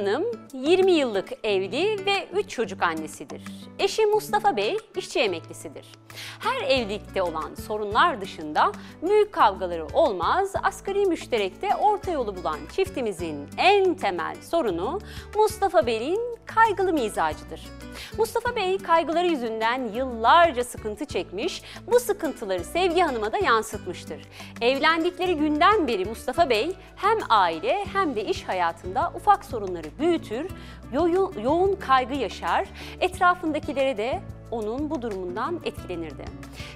Hanım 20 yıllık evli ve 3 çocuk annesidir. Eşi Mustafa Bey işçi emeklisidir. Her evlilikte olan sorunlar dışında büyük kavgaları olmaz, asgari müşterekte orta yolu bulan çiftimizin en temel sorunu Mustafa Bey'in kaygılı mizacıdır. Mustafa Bey kaygıları yüzünden yıllarca sıkıntı çekmiş, bu sıkıntıları Sevgi Hanım'a da yansıtmıştır. Evlendikleri günden beri Mustafa Bey hem aile hem de iş hayatında ufak sorunları büyütür, yo- yoğun kaygı yaşar, etrafındakilere de onun bu durumundan etkilenirdi.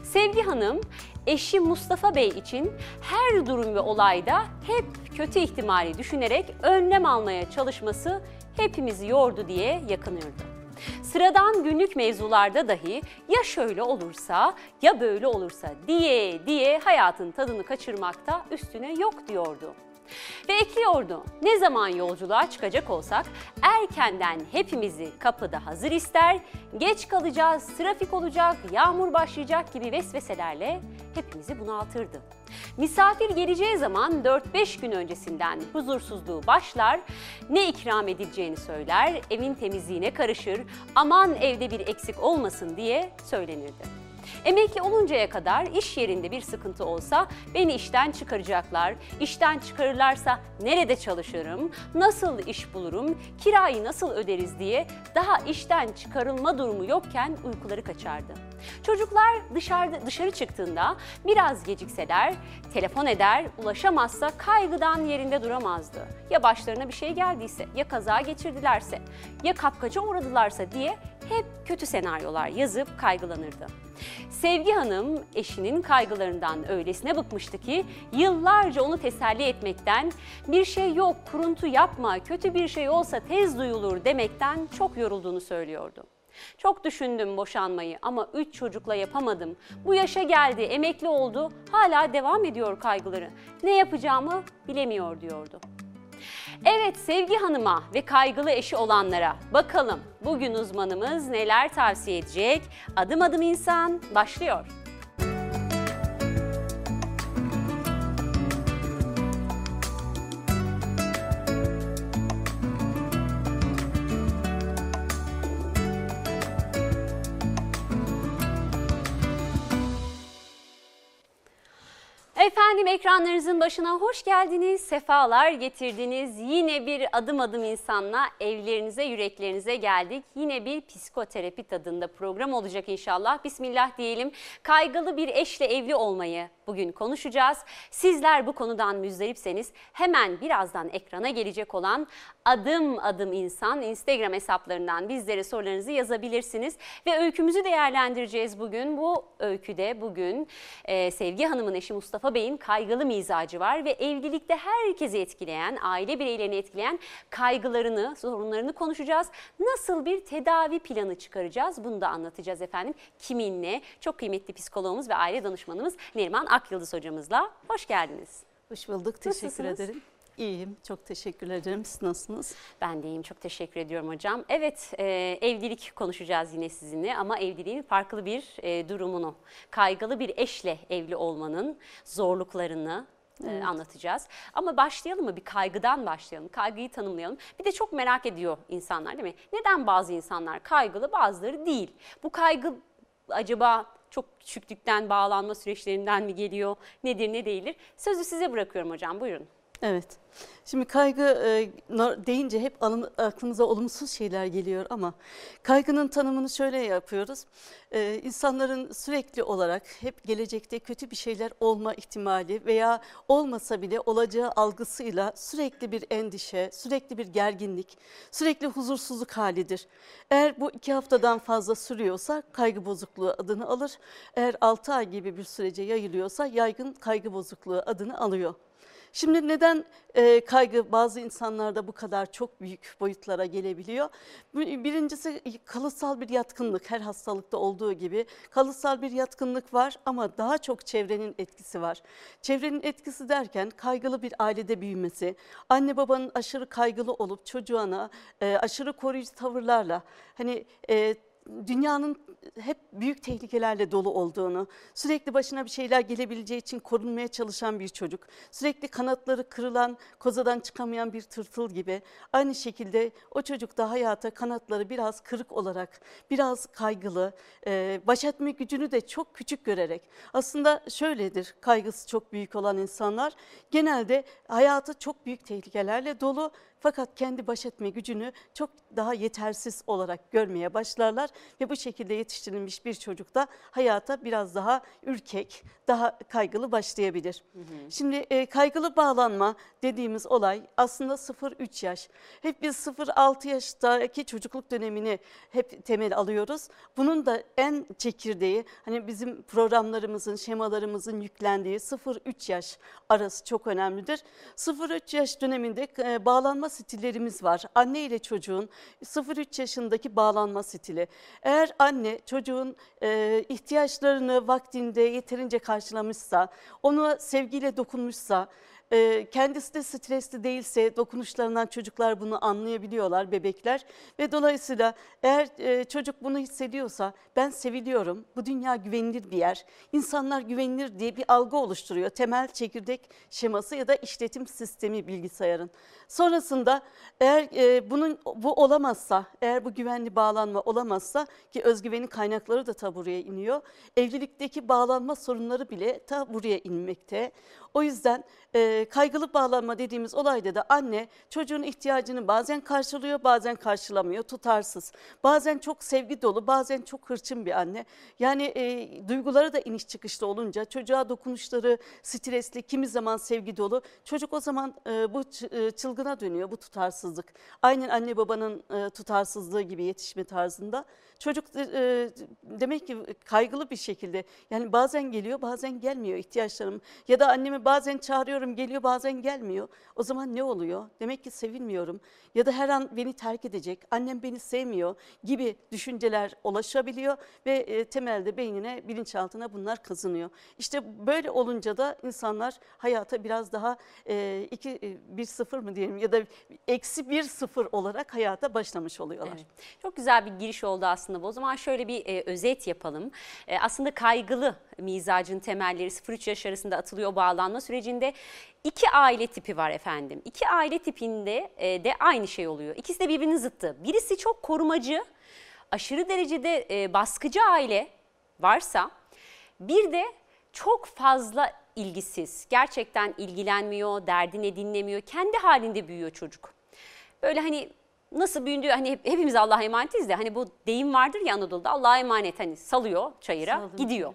Sevgi Hanım eşi Mustafa Bey için her durum ve olayda hep kötü ihtimali düşünerek önlem almaya çalışması hepimizi yordu diye yakınırdı. Sıradan günlük mevzularda dahi ya şöyle olursa ya böyle olursa diye diye hayatın tadını kaçırmakta üstüne yok diyordu. Ve ekliyordu, ne zaman yolculuğa çıkacak olsak erkenden hepimizi kapıda hazır ister, geç kalacağız, trafik olacak, yağmur başlayacak gibi vesveselerle hepimizi bunaltırdı. Misafir geleceği zaman 4-5 gün öncesinden huzursuzluğu başlar, ne ikram edileceğini söyler, evin temizliğine karışır, aman evde bir eksik olmasın diye söylenirdi. Emekli oluncaya kadar iş yerinde bir sıkıntı olsa beni işten çıkaracaklar. İşten çıkarırlarsa nerede çalışırım, nasıl iş bulurum, kirayı nasıl öderiz diye daha işten çıkarılma durumu yokken uykuları kaçardı. Çocuklar dışarıda dışarı çıktığında biraz gecikseler, telefon eder, ulaşamazsa kaygıdan yerinde duramazdı. Ya başlarına bir şey geldiyse, ya kaza geçirdilerse, ya kapkaca uğradılarsa diye hep kötü senaryolar yazıp kaygılanırdı. Sevgi Hanım eşinin kaygılarından öylesine bıkmıştı ki yıllarca onu teselli etmekten bir şey yok kuruntu yapma kötü bir şey olsa tez duyulur demekten çok yorulduğunu söylüyordu. Çok düşündüm boşanmayı ama üç çocukla yapamadım. Bu yaşa geldi, emekli oldu, hala devam ediyor kaygıları. Ne yapacağımı bilemiyor diyordu. Evet Sevgi Hanım'a ve kaygılı eşi olanlara bakalım bugün uzmanımız neler tavsiye edecek? Adım adım insan başlıyor. Efendim ekranlarınızın başına hoş geldiniz, sefalar getirdiniz. Yine bir adım adım insanla evlerinize, yüreklerinize geldik. Yine bir psikoterapi tadında program olacak inşallah. Bismillah diyelim. Kaygılı bir eşle evli olmayı bugün konuşacağız. Sizler bu konudan müzdaripseniz hemen birazdan ekrana gelecek olan adım adım insan Instagram hesaplarından bizlere sorularınızı yazabilirsiniz. Ve öykümüzü değerlendireceğiz bugün. Bu öyküde bugün e, Sevgi Hanım'ın eşi Mustafa Bey'in kaygılı mizacı var ve evlilikte herkesi etkileyen, aile bireylerini etkileyen kaygılarını, sorunlarını konuşacağız. Nasıl bir tedavi planı çıkaracağız bunu da anlatacağız efendim. Kiminle? Çok kıymetli psikologumuz ve aile danışmanımız Neriman Akyıldız hocamızla. Hoş geldiniz. Hoş bulduk. Teşekkür Nasılsınız? ederim. İyiyim. Çok teşekkür ederim. Siz nasılsınız? Ben de iyiyim. Çok teşekkür ediyorum hocam. Evet, e, evlilik konuşacağız yine sizinle ama evliliğin farklı bir e, durumunu, kaygılı bir eşle evli olmanın zorluklarını e, anlatacağız. Ama başlayalım mı? Bir kaygıdan başlayalım. Kaygıyı tanımlayalım. Bir de çok merak ediyor insanlar değil mi? Neden bazı insanlar kaygılı, bazıları değil? Bu kaygı acaba çok küçüklükten bağlanma süreçlerinden mi geliyor? Nedir, ne değildir? Sözü size bırakıyorum hocam. Buyurun. Evet. Şimdi kaygı e, deyince hep aklımıza olumsuz şeyler geliyor ama kaygının tanımını şöyle yapıyoruz. E, insanların sürekli olarak hep gelecekte kötü bir şeyler olma ihtimali veya olmasa bile olacağı algısıyla sürekli bir endişe, sürekli bir gerginlik, sürekli huzursuzluk halidir. Eğer bu iki haftadan fazla sürüyorsa kaygı bozukluğu adını alır. Eğer 6 ay gibi bir sürece yayılıyorsa yaygın kaygı bozukluğu adını alıyor. Şimdi neden e, kaygı bazı insanlarda bu kadar çok büyük boyutlara gelebiliyor? Bir- Birincisi kalıtsal bir yatkınlık her hastalıkta olduğu gibi kalıtsal bir yatkınlık var ama daha çok çevrenin etkisi var. Çevrenin etkisi derken kaygılı bir ailede büyümesi, anne babanın aşırı kaygılı olup çocuğuna e, aşırı koruyucu tavırlarla hani e, dünyanın hep büyük tehlikelerle dolu olduğunu, sürekli başına bir şeyler gelebileceği için korunmaya çalışan bir çocuk, sürekli kanatları kırılan, kozadan çıkamayan bir tırtıl gibi. Aynı şekilde o çocuk da hayata kanatları biraz kırık olarak, biraz kaygılı, e, baş etme gücünü de çok küçük görerek. Aslında şöyledir kaygısı çok büyük olan insanlar genelde hayatı çok büyük tehlikelerle dolu fakat kendi baş etme gücünü çok daha yetersiz olarak görmeye başlarlar ve bu şekilde yetiştirilmiş bir çocuk da hayata biraz daha ürkek, daha kaygılı başlayabilir. Hı hı. Şimdi e, kaygılı bağlanma dediğimiz olay aslında 0-3 yaş. Hep biz 0-6 yaştaki çocukluk dönemini hep temel alıyoruz. Bunun da en çekirdeği hani bizim programlarımızın, şemalarımızın yüklendiği 0-3 yaş arası çok önemlidir. 0-3 yaş döneminde e, bağlanma stillerimiz var. Anne ile çocuğun 0-3 yaşındaki bağlanma stili. Eğer anne çocuğun e, ihtiyaçlarını vaktinde yeterince karşılamışsa, ona sevgiyle dokunmuşsa, ee, kendisi de stresli değilse dokunuşlarından çocuklar bunu anlayabiliyorlar bebekler ve dolayısıyla eğer e, çocuk bunu hissediyorsa ben seviliyorum bu dünya güvenilir bir yer insanlar güvenilir diye bir algı oluşturuyor temel çekirdek şeması ya da işletim sistemi bilgisayarın. Sonrasında eğer e, bunun bu olamazsa eğer bu güvenli bağlanma olamazsa ki özgüvenin kaynakları da ta buraya iniyor evlilikteki bağlanma sorunları bile ta buraya inmekte. O yüzden e, kaygılı bağlanma dediğimiz olayda da anne çocuğun ihtiyacını bazen karşılıyor bazen karşılamıyor tutarsız. Bazen çok sevgi dolu bazen çok hırçın bir anne. Yani e, duyguları da iniş çıkışlı olunca çocuğa dokunuşları stresli kimi zaman sevgi dolu. Çocuk o zaman e, bu e, çılgına dönüyor bu tutarsızlık. Aynen anne babanın e, tutarsızlığı gibi yetişme tarzında. Çocuk e, demek ki kaygılı bir şekilde yani bazen geliyor bazen gelmiyor ihtiyaçlarım ya da annemi bazen çağırıyorum geliyor bazen gelmiyor. O zaman ne oluyor? Demek ki sevilmiyorum ya da her an beni terk edecek, annem beni sevmiyor gibi düşünceler ulaşabiliyor ve e, temelde beynine, bilinçaltına bunlar kazınıyor. İşte böyle olunca da insanlar hayata biraz daha e, iki, e, bir sıfır mı diyelim ya da eksi bir sıfır olarak hayata başlamış oluyorlar. Evet. Çok güzel bir giriş oldu aslında bu. O zaman şöyle bir e, özet yapalım. E, aslında kaygılı mizacın temelleri 0-3 yaş arasında atılıyor bağlanma sürecinde. İki aile tipi var efendim. İki aile tipinde e, de aynı şey oluyor. İkisi de birbirinin zıttı. Birisi çok korumacı, aşırı derecede e, baskıcı aile varsa bir de çok fazla ilgisiz, gerçekten ilgilenmiyor, derdini dinlemiyor, kendi halinde büyüyor çocuk. Böyle hani nasıl büyüdüğü hani hepimiz Allah'a emanetiz de hani bu deyim vardır ya Anadolu'da Allah'a emanet hani salıyor çayıra Saldım. gidiyor.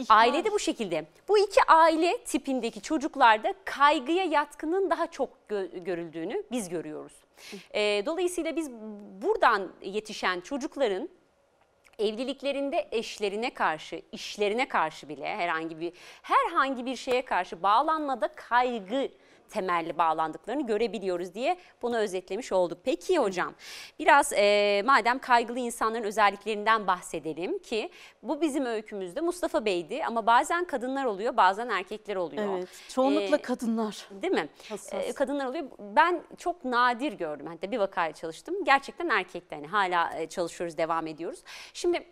İhmal. Ailede bu şekilde. Bu iki aile tipindeki çocuklarda kaygıya yatkının daha çok gö görüldüğünü biz görüyoruz. E, dolayısıyla biz buradan yetişen çocukların evliliklerinde eşlerine karşı, işlerine karşı bile herhangi bir herhangi bir şeye karşı bağlanmada kaygı temelli bağlandıklarını görebiliyoruz diye bunu özetlemiş olduk. Peki hocam biraz e, madem kaygılı insanların özelliklerinden bahsedelim ki bu bizim öykümüzde Mustafa Bey'di ama bazen kadınlar oluyor bazen erkekler oluyor. Evet çoğunlukla ee, kadınlar. Değil mi? Ee, kadınlar oluyor. Ben çok nadir gördüm. Hatta bir vakaya çalıştım. Gerçekten erkekte hani hala e, çalışıyoruz devam ediyoruz. Şimdi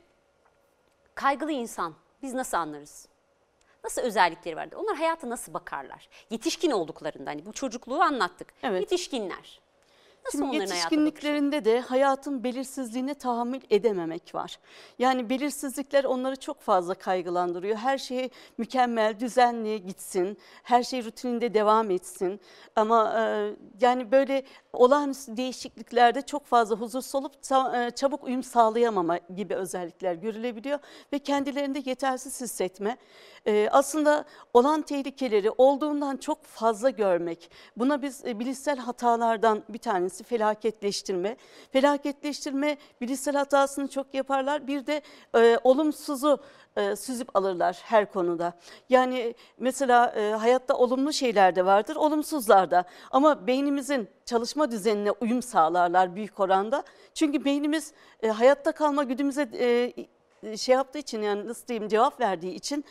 kaygılı insan biz nasıl anlarız? Nasıl özellikleri vardır? Onlar hayata nasıl bakarlar? Yetişkin olduklarında hani bu çocukluğu anlattık. Evet. Yetişkinler. Nasıl Şimdi yetişkinliklerinde de hayatın belirsizliğine tahammül edememek var. Yani belirsizlikler onları çok fazla kaygılandırıyor. Her şey mükemmel, düzenli gitsin, her şey rutininde devam etsin. Ama e, yani böyle olağanüstü değişikliklerde çok fazla huzursuz olup e, çabuk uyum sağlayamama gibi özellikler görülebiliyor. Ve kendilerinde yetersiz hissetme. E, aslında olan tehlikeleri olduğundan çok fazla görmek. Buna biz e, bilişsel hatalardan bir tanesi tanesi felaketleştirme. Felaketleştirme bilişsel hatasını çok yaparlar. Bir de e, olumsuzu e, süzüp alırlar her konuda. Yani mesela e, hayatta olumlu şeyler de vardır, olumsuzlar da. Ama beynimizin çalışma düzenine uyum sağlarlar büyük oranda. Çünkü beynimiz e, hayatta kalma güdümüze e, şey yaptığı için yani nasıl diyeyim cevap verdiği için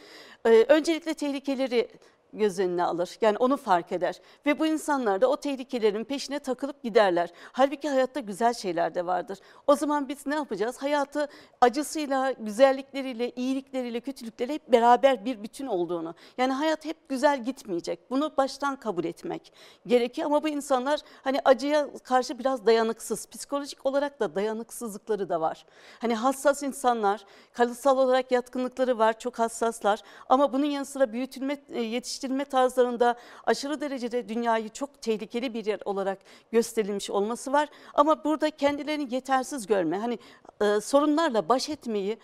e, öncelikle tehlikeleri göz önüne alır. Yani onu fark eder. Ve bu insanlar da o tehlikelerin peşine takılıp giderler. Halbuki hayatta güzel şeyler de vardır. O zaman biz ne yapacağız? Hayatı acısıyla, güzellikleriyle, iyilikleriyle, kötülükleriyle hep beraber bir bütün olduğunu. Yani hayat hep güzel gitmeyecek. Bunu baştan kabul etmek gerekiyor. Ama bu insanlar hani acıya karşı biraz dayanıksız. Psikolojik olarak da dayanıksızlıkları da var. Hani hassas insanlar, kalıtsal olarak yatkınlıkları var, çok hassaslar. Ama bunun yanı sıra büyütülme, e, yetiştirilme tarzlarında aşırı derecede dünyayı çok tehlikeli bir yer olarak gösterilmiş olması var. Ama burada kendilerini yetersiz görme, hani e, sorunlarla baş etmeyi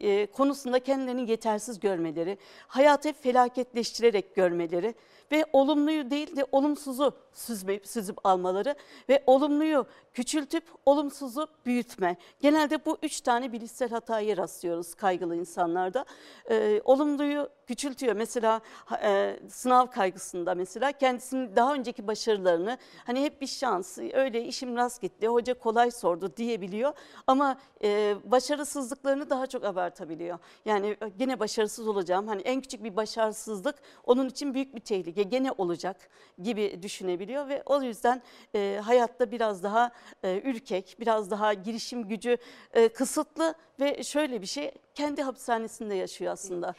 e, konusunda kendilerini yetersiz görmeleri, hayatı felaketleştirerek görmeleri ve olumluyu değil de olumsuzu süzme, süzüp almaları ve olumluyu küçültüp olumsuzu büyütme. Genelde bu üç tane bilişsel hataya rastlıyoruz kaygılı insanlarda. Ee, olumluyu küçültüyor. Mesela e, sınav kaygısında mesela kendisinin daha önceki başarılarını hani hep bir şans, öyle işim rast gitti, hoca kolay sordu diyebiliyor. Ama e, başarısızlıklarını daha çok abartabiliyor. Yani gene başarısız olacağım. Hani en küçük bir başarısızlık onun için büyük bir tehlike. Gene olacak gibi düşünebiliyor ve o yüzden e, hayatta biraz daha e, ürkek, biraz daha girişim gücü e, kısıtlı ve şöyle bir şey kendi hapishanesinde yaşıyor aslında.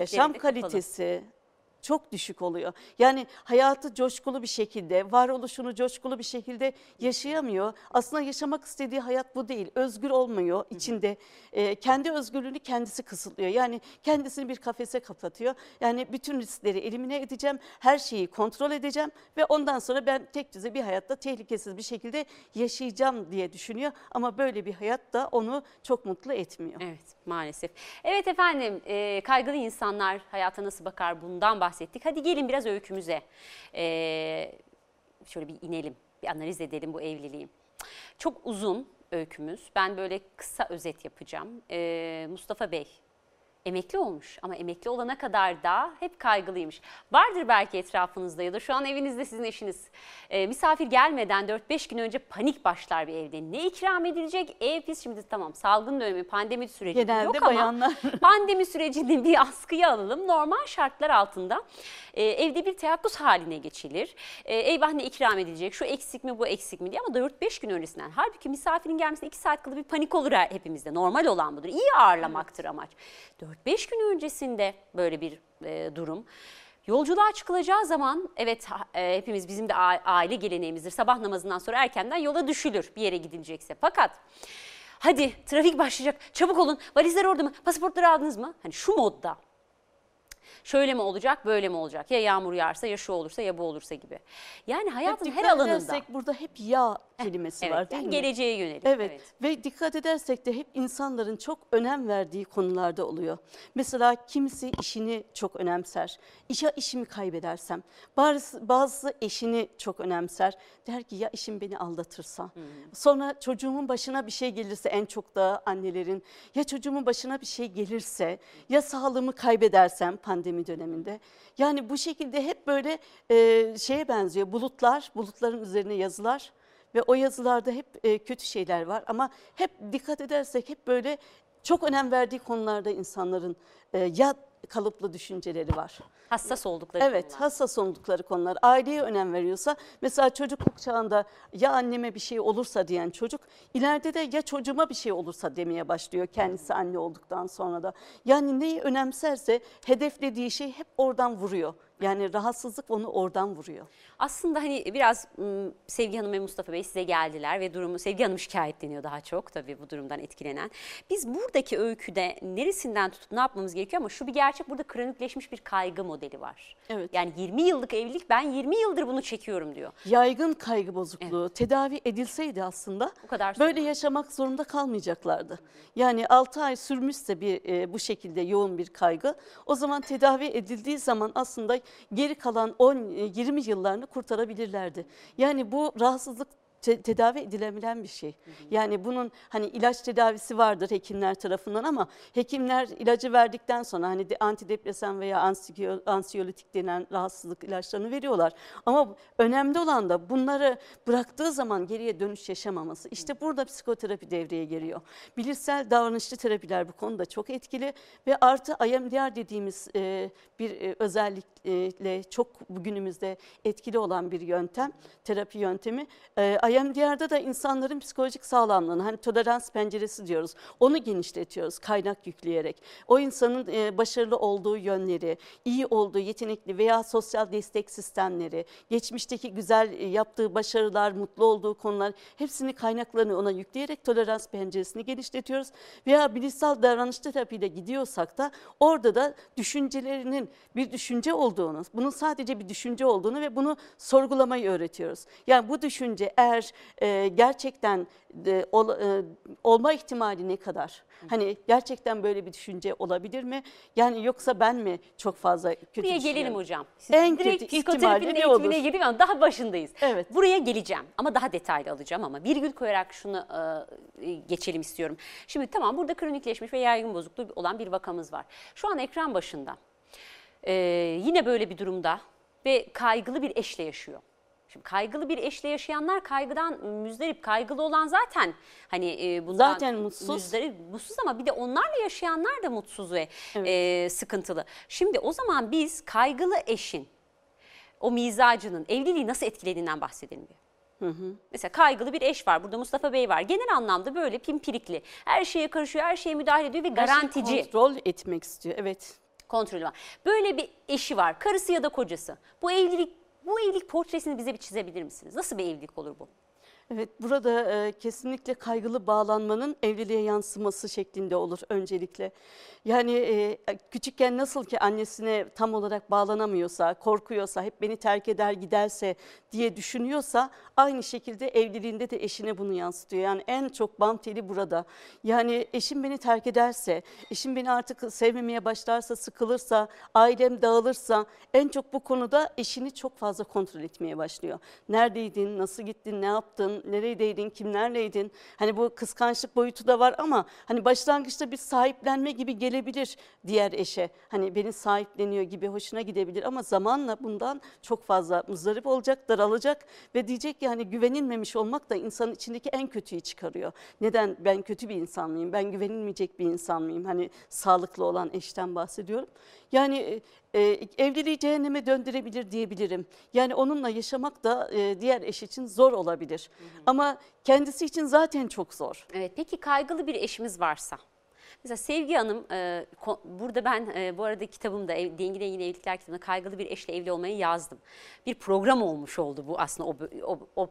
Yaşam de kalitesi çok düşük oluyor. Yani hayatı coşkulu bir şekilde, varoluşunu coşkulu bir şekilde yaşayamıyor. Aslında yaşamak istediği hayat bu değil. Özgür olmuyor içinde. E, kendi özgürlüğünü kendisi kısıtlıyor. Yani kendisini bir kafese kapatıyor. Yani bütün riskleri elimine edeceğim, her şeyi kontrol edeceğim ve ondan sonra ben tek düze bir hayatta tehlikesiz bir şekilde yaşayacağım diye düşünüyor. Ama böyle bir hayat da onu çok mutlu etmiyor. Evet maalesef. Evet efendim e, kaygılı insanlar hayata nasıl bakar bundan bahsettik. Hadi gelin biraz öykümüze. E, şöyle bir inelim, bir analiz edelim bu evliliği. Çok uzun öykümüz. Ben böyle kısa özet yapacağım. E, Mustafa Bey emekli olmuş ama emekli olana kadar da hep kaygılıymış. Vardır belki etrafınızda ya da şu an evinizde sizin eşiniz e, misafir gelmeden 4-5 gün önce panik başlar bir evde. Ne ikram edilecek? Ev pis şimdi tamam salgın dönemi pandemi süreci Genelde yok ama bayanlar. pandemi sürecini bir askıya alalım. Normal şartlar altında e, evde bir teyakkuz haline geçilir. E, eyvah ne ikram edilecek? Şu eksik mi bu eksik mi diye ama 4-5 gün öncesinden. Halbuki misafirin gelmesine 2 saat kala bir panik olur hepimizde. Normal olan budur. İyi ağırlamaktır amaç. 4-5 gün öncesinde böyle bir e, durum. Yolculuğa çıkılacağı zaman evet e, hepimiz bizim de aile geleneğimizdir. Sabah namazından sonra erkenden yola düşülür bir yere gidilecekse. Fakat hadi trafik başlayacak çabuk olun valizler orada mı pasaportları aldınız mı? Hani şu modda şöyle mi olacak böyle mi olacak ya yağmur yağarsa ya şu olursa ya bu olursa gibi. Yani hayatın Hep her alanında. edersek burada hep ya kelimesi Evet, var değil yani mi? geleceğe yönelik. Evet. ve dikkat edersek de hep insanların çok önem verdiği konularda oluyor. Mesela kimisi işini çok önemser. İşe işimi kaybedersem. Bazısı, bazısı eşini çok önemser. Der ki ya işim beni aldatırsa. Sonra çocuğumun başına bir şey gelirse en çok da annelerin ya çocuğumun başına bir şey gelirse ya sağlığımı kaybedersem pandemi döneminde. Yani bu şekilde hep böyle e, şeye benziyor bulutlar, bulutların üzerine yazılar. Ve o yazılarda hep e, kötü şeyler var ama hep dikkat edersek hep böyle çok önem verdiği konularda insanların e, ya kalıplı düşünceleri var. Hassas oldukları Evet, konular. hassas oldukları konular. Aileye önem veriyorsa, mesela çocukluk çağında ya anneme bir şey olursa diyen çocuk, ileride de ya çocuğuma bir şey olursa demeye başlıyor kendisi anne olduktan sonra da. Yani neyi önemserse hedeflediği şey hep oradan vuruyor. Yani rahatsızlık onu oradan vuruyor. Aslında hani biraz Sevgi Hanım ve Mustafa Bey size geldiler ve durumu Sevgi Hanım şikayetleniyor daha çok tabii bu durumdan etkilenen. Biz buradaki öyküde neresinden tutup ne yapmamız gerekiyor ama şu bir gerçek burada kronikleşmiş bir kaygı modeli var. Evet. Yani 20 yıllık evlilik ben 20 yıldır bunu çekiyorum diyor. Yaygın kaygı bozukluğu tedavi edilseydi aslında Bu kadar böyle yaşamak zorunda kalmayacaklardı. Yani 6 ay sürmüşse bir e, bu şekilde yoğun bir kaygı o zaman tedavi edildiği zaman aslında geri kalan 10 e, 20 yıllarını kurtarabilirlerdi. Yani bu rahatsızlık te- tedavi edilebilen bir şey. Yani bunun hani ilaç tedavisi vardır hekimler tarafından ama hekimler ilacı verdikten sonra hani de antidepresan veya ansiyo- ansiyolytik denen rahatsızlık ilaçlarını veriyorlar. Ama önemli olan da bunları bıraktığı zaman geriye dönüş yaşamaması. İşte burada psikoterapi devreye giriyor. Bilişsel davranışçı terapiler bu konuda çok etkili ve artı IMDR dediğimiz e, bir e, özellikle çok bugünümüzde etkili olan bir yöntem, terapi yöntemi. E, IMDR'da da insanların psikolojik sağlamlığını, hani tolerans penceresi diyoruz, onu genişletiyoruz kaynak yükleyerek. O insanın e, başarılı olduğu yönleri, iyi olduğu, yetenekli veya sosyal destek sistemleri, geçmişteki güzel e, yaptığı başarılar, mutlu olduğu konular hepsini kaynaklarını ona yükleyerek tolerans penceresini genişletiyoruz. Veya bilişsel davranış terapiyle gidiyorsak da orada da düşüncelerinin bir düşünce olduğunu, bunun sadece bir düşünce olduğunu ve bunu sorgulamayı öğretiyoruz. Yani bu düşünce eğer e, gerçekten de, ol, e, olma ihtimali ne kadar? Hani gerçekten böyle bir düşünce olabilir mi? Yani yoksa ben mi çok fazla kötü Buraya gelelim hocam. Siz En direkt kötü psikoterapinin eğitimine olur? girdik ama daha başındayız. Evet. Buraya geleceğim ama daha detaylı alacağım ama virgül koyarak şunu e, geçelim istiyorum. Şimdi tamam burada kronikleşmiş ve yaygın bozukluğu olan bir vakamız var. Şu an ekran başında. E, yine böyle bir durumda ve kaygılı bir eşle yaşıyor. Şimdi kaygılı bir eşle yaşayanlar kaygıdan müzdarip, kaygılı olan zaten hani e, bundan Zaten mutsuz. müzdarip, mutsuz ama bir de onlarla yaşayanlar da mutsuz ve e, sıkıntılı. Şimdi o zaman biz kaygılı eşin o mizacının evliliği nasıl etkilediğinden bahsedelim bir. Mesela kaygılı bir eş var. Burada Mustafa Bey var. Genel anlamda böyle pimpirikli. Her şeye karışıyor, her şeye müdahale ediyor ve Her garantici Kontrol etmek istiyor. Evet. Kontrolü var. Böyle bir eşi var. Karısı ya da kocası. Bu evlilik bu evlilik portresini bize bir çizebilir misiniz? Nasıl bir evlilik olur bu? Evet, burada e, kesinlikle kaygılı bağlanmanın evliliğe yansıması şeklinde olur öncelikle. Yani e, küçükken nasıl ki annesine tam olarak bağlanamıyorsa, korkuyorsa, hep beni terk eder giderse diye düşünüyorsa aynı şekilde evliliğinde de eşine bunu yansıtıyor. Yani en çok bam teli burada. Yani eşim beni terk ederse, eşim beni artık sevmemeye başlarsa, sıkılırsa, ailem dağılırsa en çok bu konuda eşini çok fazla kontrol etmeye başlıyor. Neredeydin, nasıl gittin, ne yaptın, neredeydin, kimlerleydin? Hani bu kıskançlık boyutu da var ama hani başlangıçta bir sahiplenme gibi gelebilir diğer eşe. Hani beni sahipleniyor gibi hoşuna gidebilir ama zamanla bundan çok fazla muzdarip olacak, daralacak ve diyecek ki hani güvenilmemiş olmak da insanın içindeki en kötüyü çıkarıyor. Neden ben kötü bir insan mıyım? Ben güvenilmeyecek bir insan mıyım? Hani sağlıklı olan eşten bahsediyorum. Yani e, evliliği cehenneme döndürebilir diyebilirim. Yani onunla yaşamak da e, diğer eş için zor olabilir. Ama kendisi için zaten çok zor. Evet, peki kaygılı bir eşimiz varsa? Mesela Sevgi Hanım, e, ko- burada ben e, bu arada kitabımda ev, Dengin Dengin Evlilikler kitabında kaygılı bir eşle evli olmayı yazdım. Bir program olmuş oldu bu aslında o, o, o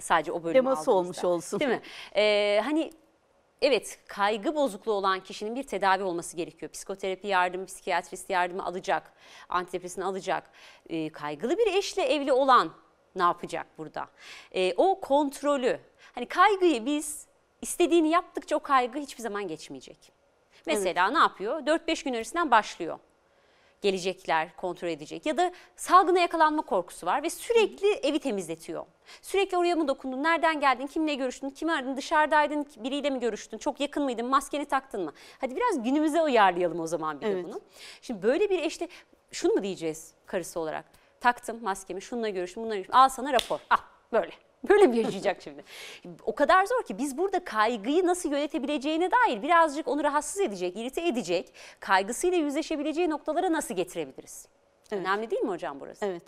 sadece o bölümü Teması aldığımızda. olmuş olsun. Değil mi? E, hani evet kaygı bozukluğu olan kişinin bir tedavi olması gerekiyor. Psikoterapi yardımı, psikiyatrist yardımı alacak, antidepresan alacak. E, kaygılı bir eşle evli olan ne yapacak burada? E, o kontrolü, hani kaygıyı biz istediğini yaptıkça o kaygı hiçbir zaman geçmeyecek. Mesela ne yapıyor? 4-5 gün öncesinden başlıyor. Gelecekler, kontrol edecek. Ya da salgına yakalanma korkusu var ve sürekli evi temizletiyor. Sürekli oraya mı dokundun, nereden geldin, kimle görüştün, kimi aradın, dışarıdaydın, biriyle mi görüştün, çok yakın mıydın, maskeni taktın mı? Hadi biraz günümüze uyarlayalım o zaman bir Evet. de bunu. Şimdi böyle bir eşte şunu mu diyeceğiz karısı olarak? Taktım maskemi, şununla görüştüm, bununla görüştüm. Al sana rapor. Ah böyle. Böyle mi yaşayacak şimdi? O kadar zor ki biz burada kaygıyı nasıl yönetebileceğine dair birazcık onu rahatsız edecek, irite edecek, kaygısıyla yüzleşebileceği noktalara nasıl getirebiliriz? Önemli değil mi hocam burası? Evet.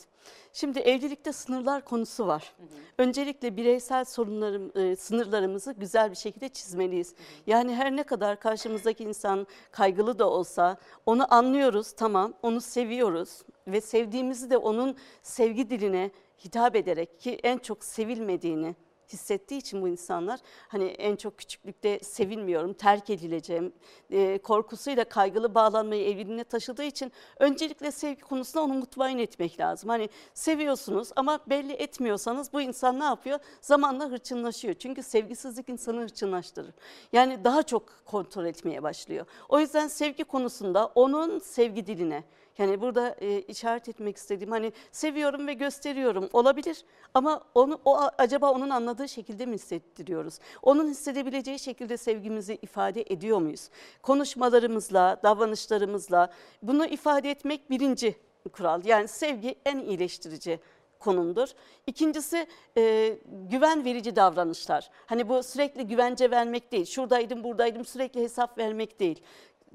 Şimdi evlilikte sınırlar konusu var. Öncelikle bireysel sorunlarım, e, sınırlarımızı güzel bir şekilde çizmeliyiz. Yani her ne kadar karşımızdaki insan kaygılı da olsa onu anlıyoruz, tamam, onu seviyoruz ve sevdiğimizi de onun sevgi diline hitap ederek ki en çok sevilmediğini hissettiği için bu insanlar hani en çok küçüklükte sevilmiyorum, terk edileceğim e, korkusuyla kaygılı bağlanmayı evliliğine taşıdığı için öncelikle sevgi konusunda onu mutmain etmek lazım. Hani seviyorsunuz ama belli etmiyorsanız bu insan ne yapıyor? Zamanla hırçınlaşıyor. Çünkü sevgisizlik insanı hırçınlaştırır. Yani daha çok kontrol etmeye başlıyor. O yüzden sevgi konusunda onun sevgi diline Yani burada e, işaret etmek istediğim hani seviyorum ve gösteriyorum olabilir ama onu o acaba onun anladığı şekilde mi hissettiriyoruz? Onun hissedebileceği şekilde sevgimizi ifade ediyor muyuz? Konuşmalarımızla, davranışlarımızla bunu ifade etmek birinci kural. Yani sevgi en iyileştirici konumdur. İkincisi e, güven verici davranışlar. Hani bu sürekli güvence vermek değil. Şuradaydım, buradaydım sürekli hesap vermek değil.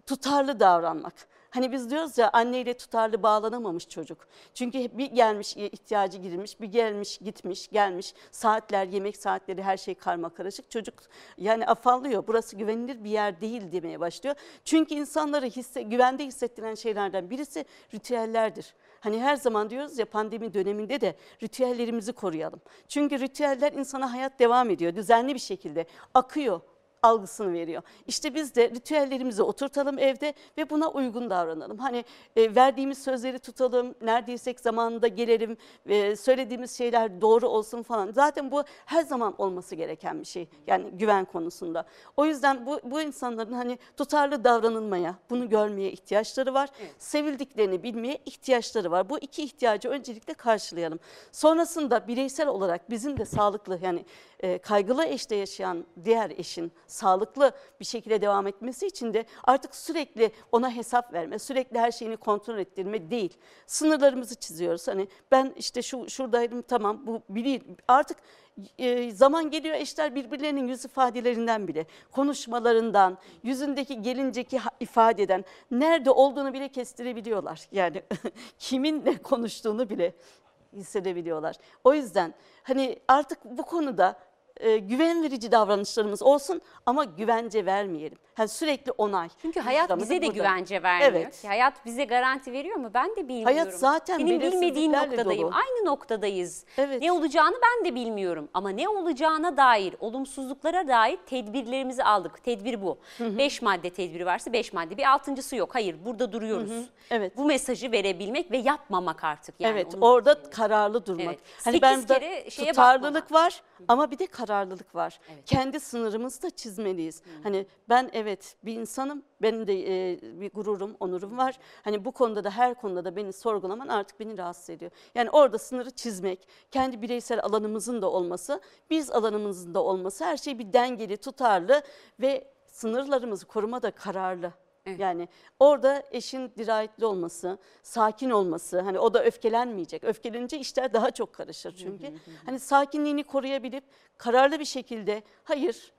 Tutarlı davranmak. Hani biz diyoruz ya anneyle tutarlı bağlanamamış çocuk. Çünkü bir gelmiş ihtiyacı girilmiş, bir gelmiş gitmiş, gelmiş. Saatler, yemek saatleri her şey karma karışık. Çocuk yani afallıyor. Burası güvenilir bir yer değil demeye başlıyor. Çünkü insanları hisse, güvende hissettiren şeylerden birisi ritüellerdir. Hani her zaman diyoruz ya pandemi döneminde de ritüellerimizi koruyalım. Çünkü ritüeller insana hayat devam ediyor. Düzenli bir şekilde akıyor algısını veriyor. İşte biz de ritüellerimizi oturtalım evde ve buna uygun davranalım. Hani e, verdiğimiz sözleri tutalım, neredeysek zamanında gelelim, e, söylediğimiz şeyler doğru olsun falan. Zaten bu her zaman olması gereken bir şey. Yani güven konusunda. O yüzden bu, bu insanların hani tutarlı davranılmaya, bunu görmeye ihtiyaçları var. Evet. Sevildiklerini bilmeye ihtiyaçları var. Bu iki ihtiyacı öncelikle karşılayalım. Sonrasında bireysel olarak bizim de sağlıklı yani e, kaygılı eşte yaşayan diğer eşin sağlıklı bir şekilde devam etmesi için de artık sürekli ona hesap verme, sürekli her şeyini kontrol ettirme değil. Sınırlarımızı çiziyoruz. Hani ben işte şu şuradaydım tamam bu bilir artık e, zaman geliyor eşler birbirlerinin yüz ifadelerinden bile, konuşmalarından, yüzündeki gelinceki ifadeden nerede olduğunu bile kestirebiliyorlar. Yani kimin ne konuştuğunu bile hissedebiliyorlar. O yüzden hani artık bu konuda e, güven verici davranışlarımız olsun ama güvence vermeyelim. Yani sürekli onay. Çünkü hayat bize de burada. güvence vermiyor. Evet. Hayat bize garanti veriyor mu? Ben de bilmiyorum. Hayat zaten Senin bilmediğin noktadayım. Dolu. Aynı noktadayız. Evet. Ne olacağını ben de bilmiyorum. Ama ne olacağına dair, olumsuzluklara dair tedbirlerimizi aldık. Tedbir bu. Hı hı. Beş madde tedbiri varsa beş madde. Bir altıncısı yok. Hayır burada duruyoruz. Hı hı. Evet. Bu mesajı verebilmek ve yapmamak artık. Yani evet orada söyleyeyim. kararlı durmak. Evet. Hani ben de tutarlılık bakmamak. var ama bir de kararlılık var. Evet. Kendi sınırımızı da çizmeliyiz. Hı. Hani ben evet bir insanım. Benim de e, bir gururum, onurum var. Hani bu konuda da her konuda da beni sorgulaman artık beni rahatsız ediyor. Yani orada sınırı çizmek, kendi bireysel alanımızın da olması, biz alanımızın da olması her şey bir dengeli, tutarlı ve sınırlarımızı korumada kararlı. Evet. Yani orada eşin dirayetli olması, sakin olması, hani o da öfkelenmeyecek. Öfkelenince işler daha çok karışır çünkü. hani sakinliğini koruyabilip kararlı bir şekilde hayır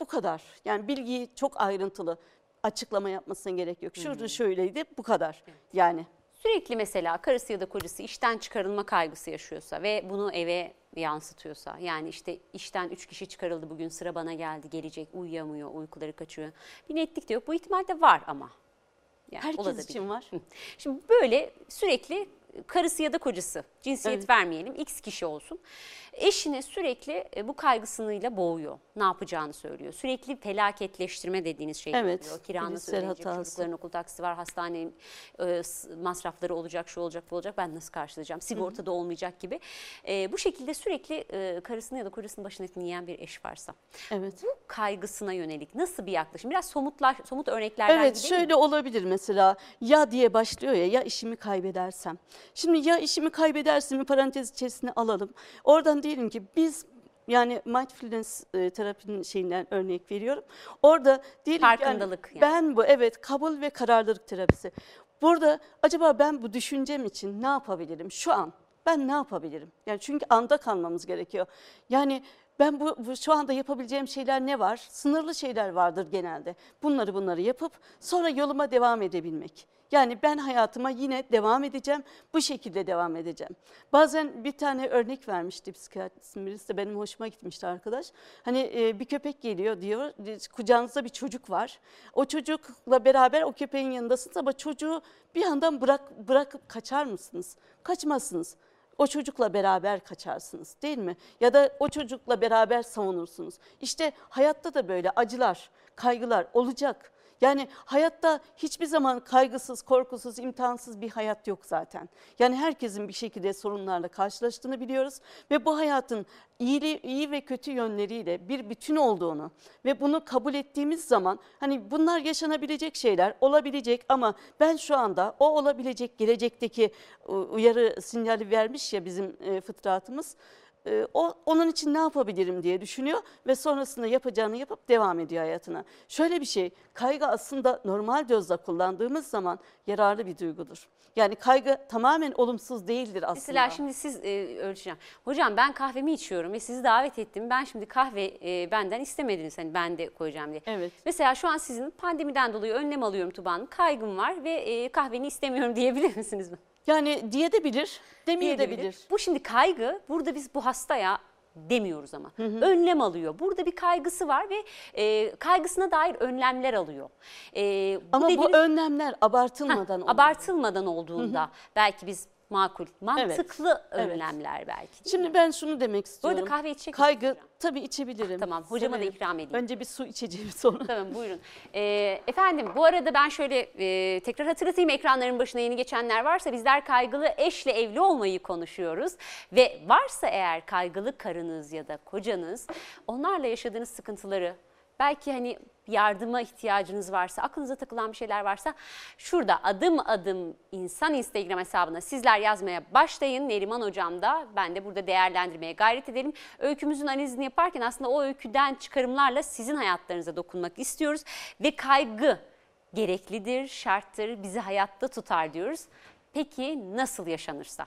bu kadar. Yani bilgiyi çok ayrıntılı açıklama yapmasına gerek yok. Şurada şöyleydi bu kadar. Yani sürekli mesela karısı ya da kocası işten çıkarılma kaygısı yaşıyorsa ve bunu eve yansıtıyorsa yani işte işten üç kişi çıkarıldı bugün sıra bana geldi gelecek uyuyamıyor uykuları kaçıyor bir netlik de yok bu ihtimal de var ama. Yani Herkes için var. Şimdi böyle sürekli karısı ya da kocası cinsiyet evet. vermeyelim x kişi olsun eşine sürekli e, bu kaygısıyla boğuyor. Ne yapacağını söylüyor. Sürekli felaketleştirme dediğiniz şey evet, yapıyor. Kiranı ödeyecek, çocukların okul taksi var, hastane e, masrafları olacak, şu olacak, bu olacak. Ben nasıl karşılayacağım? Sigorta da olmayacak gibi. E, bu şekilde sürekli e, karısını ya da kocasının başına etini yiyen bir eş varsa. Evet. Bu kaygısına yönelik nasıl bir yaklaşım? Biraz somutlar, somut örneklerden Evet şöyle mi? olabilir mesela ya diye başlıyor ya ya işimi kaybedersem. Şimdi ya işimi kaybedersem parantez içerisine alalım. Oradan diyelim ki biz yani mindfulness e, terapinin şeyinden örnek veriyorum. Orada diyelim Farkındalık yani, yani. ben bu evet kabul ve kararlılık terapisi. Burada acaba ben bu düşüncem için ne yapabilirim şu an? Ben ne yapabilirim? Yani çünkü anda kalmamız gerekiyor. Yani ben bu, bu şu anda yapabileceğim şeyler ne var? Sınırlı şeyler vardır genelde. Bunları bunları yapıp sonra yoluma devam edebilmek. Yani ben hayatıma yine devam edeceğim, bu şekilde devam edeceğim. Bazen bir tane örnek vermişti psikiyatristin birisi de benim hoşuma gitmişti arkadaş. Hani e, bir köpek geliyor diyor, kucağınızda bir çocuk var. O çocukla beraber o köpeğin yanındasınız ama çocuğu bir yandan bırak, bırakıp kaçar mısınız? Kaçmazsınız o çocukla beraber kaçarsınız değil mi? Ya da o çocukla beraber savunursunuz. İşte hayatta da böyle acılar, kaygılar olacak. Yani hayatta hiçbir zaman kaygısız, korkusuz, imtihansız bir hayat yok zaten. Yani herkesin bir şekilde sorunlarla karşılaştığını biliyoruz ve bu hayatın iyi, iyi ve kötü yönleriyle bir bütün olduğunu ve bunu kabul ettiğimiz zaman hani bunlar yaşanabilecek şeyler olabilecek ama ben şu anda o olabilecek gelecekteki e, uyarı sinyali vermiş ya bizim e, fıtratımız. E, O onun için ne yapabilirim diye düşünüyor ve sonrasında yapacağını yapıp devam ediyor hayatına. Şöyle bir şey, kaygı aslında normal dozda kullandığımız zaman yararlı bir duygudur. Yani kaygı tamamen olumsuz değildir aslında. Mesela şimdi siz e, ölçeceğim. Hocam ben kahvemi içiyorum ve sizi davet ettim. Ben şimdi kahve e, benden istemediniz hani ben de koyacağım diye. Evet. Mesela şu an sizin pandemiden dolayı önlem alıyorum Tuba Hanım. Kaygım var ve e, kahveni istemiyorum diyebilir misiniz? Yani diye de bilir, demeye de bilir. Bu şimdi kaygı. Burada biz bu hastaya demiyoruz ama. Önlem alıyor. Burada bir kaygısı var ve e, kaygısına dair önlemler alıyor. E, Ama bu dediğiniz- önlemler abartılmadan Heh, abartılmadan olduğunda belki biz makul, mantıklı evet. önlemler belki. Şimdi ben şunu demek Bu istiyorum. arada kahve içecek Kaygı hocam? tabii içebilirim. Tamam, hocama da Severim. ikram edeyim. Önce bir su içeceğim sonra. Tamam buyurun. Ee, efendim bu arada ben şöyle e, tekrar hatırlatayım ekranların başına yeni geçenler varsa bizler kaygılı eşle evli olmayı konuşuyoruz. Ve varsa eğer kaygılı karınız ya da kocanız onlarla yaşadığınız sıkıntıları belki hani yardıma ihtiyacınız varsa, aklınıza takılan bir şeyler varsa şurada adım adım insan Instagram hesabına sizler yazmaya başlayın. Neriman hocam da ben de burada değerlendirmeye gayret edelim. Öykümüzün analizini yaparken aslında o öyküden çıkarımlarla sizin hayatlarınıza dokunmak istiyoruz. Ve kaygı gereklidir, şarttır, bizi hayatta tutar diyoruz. Peki nasıl yaşanırsa?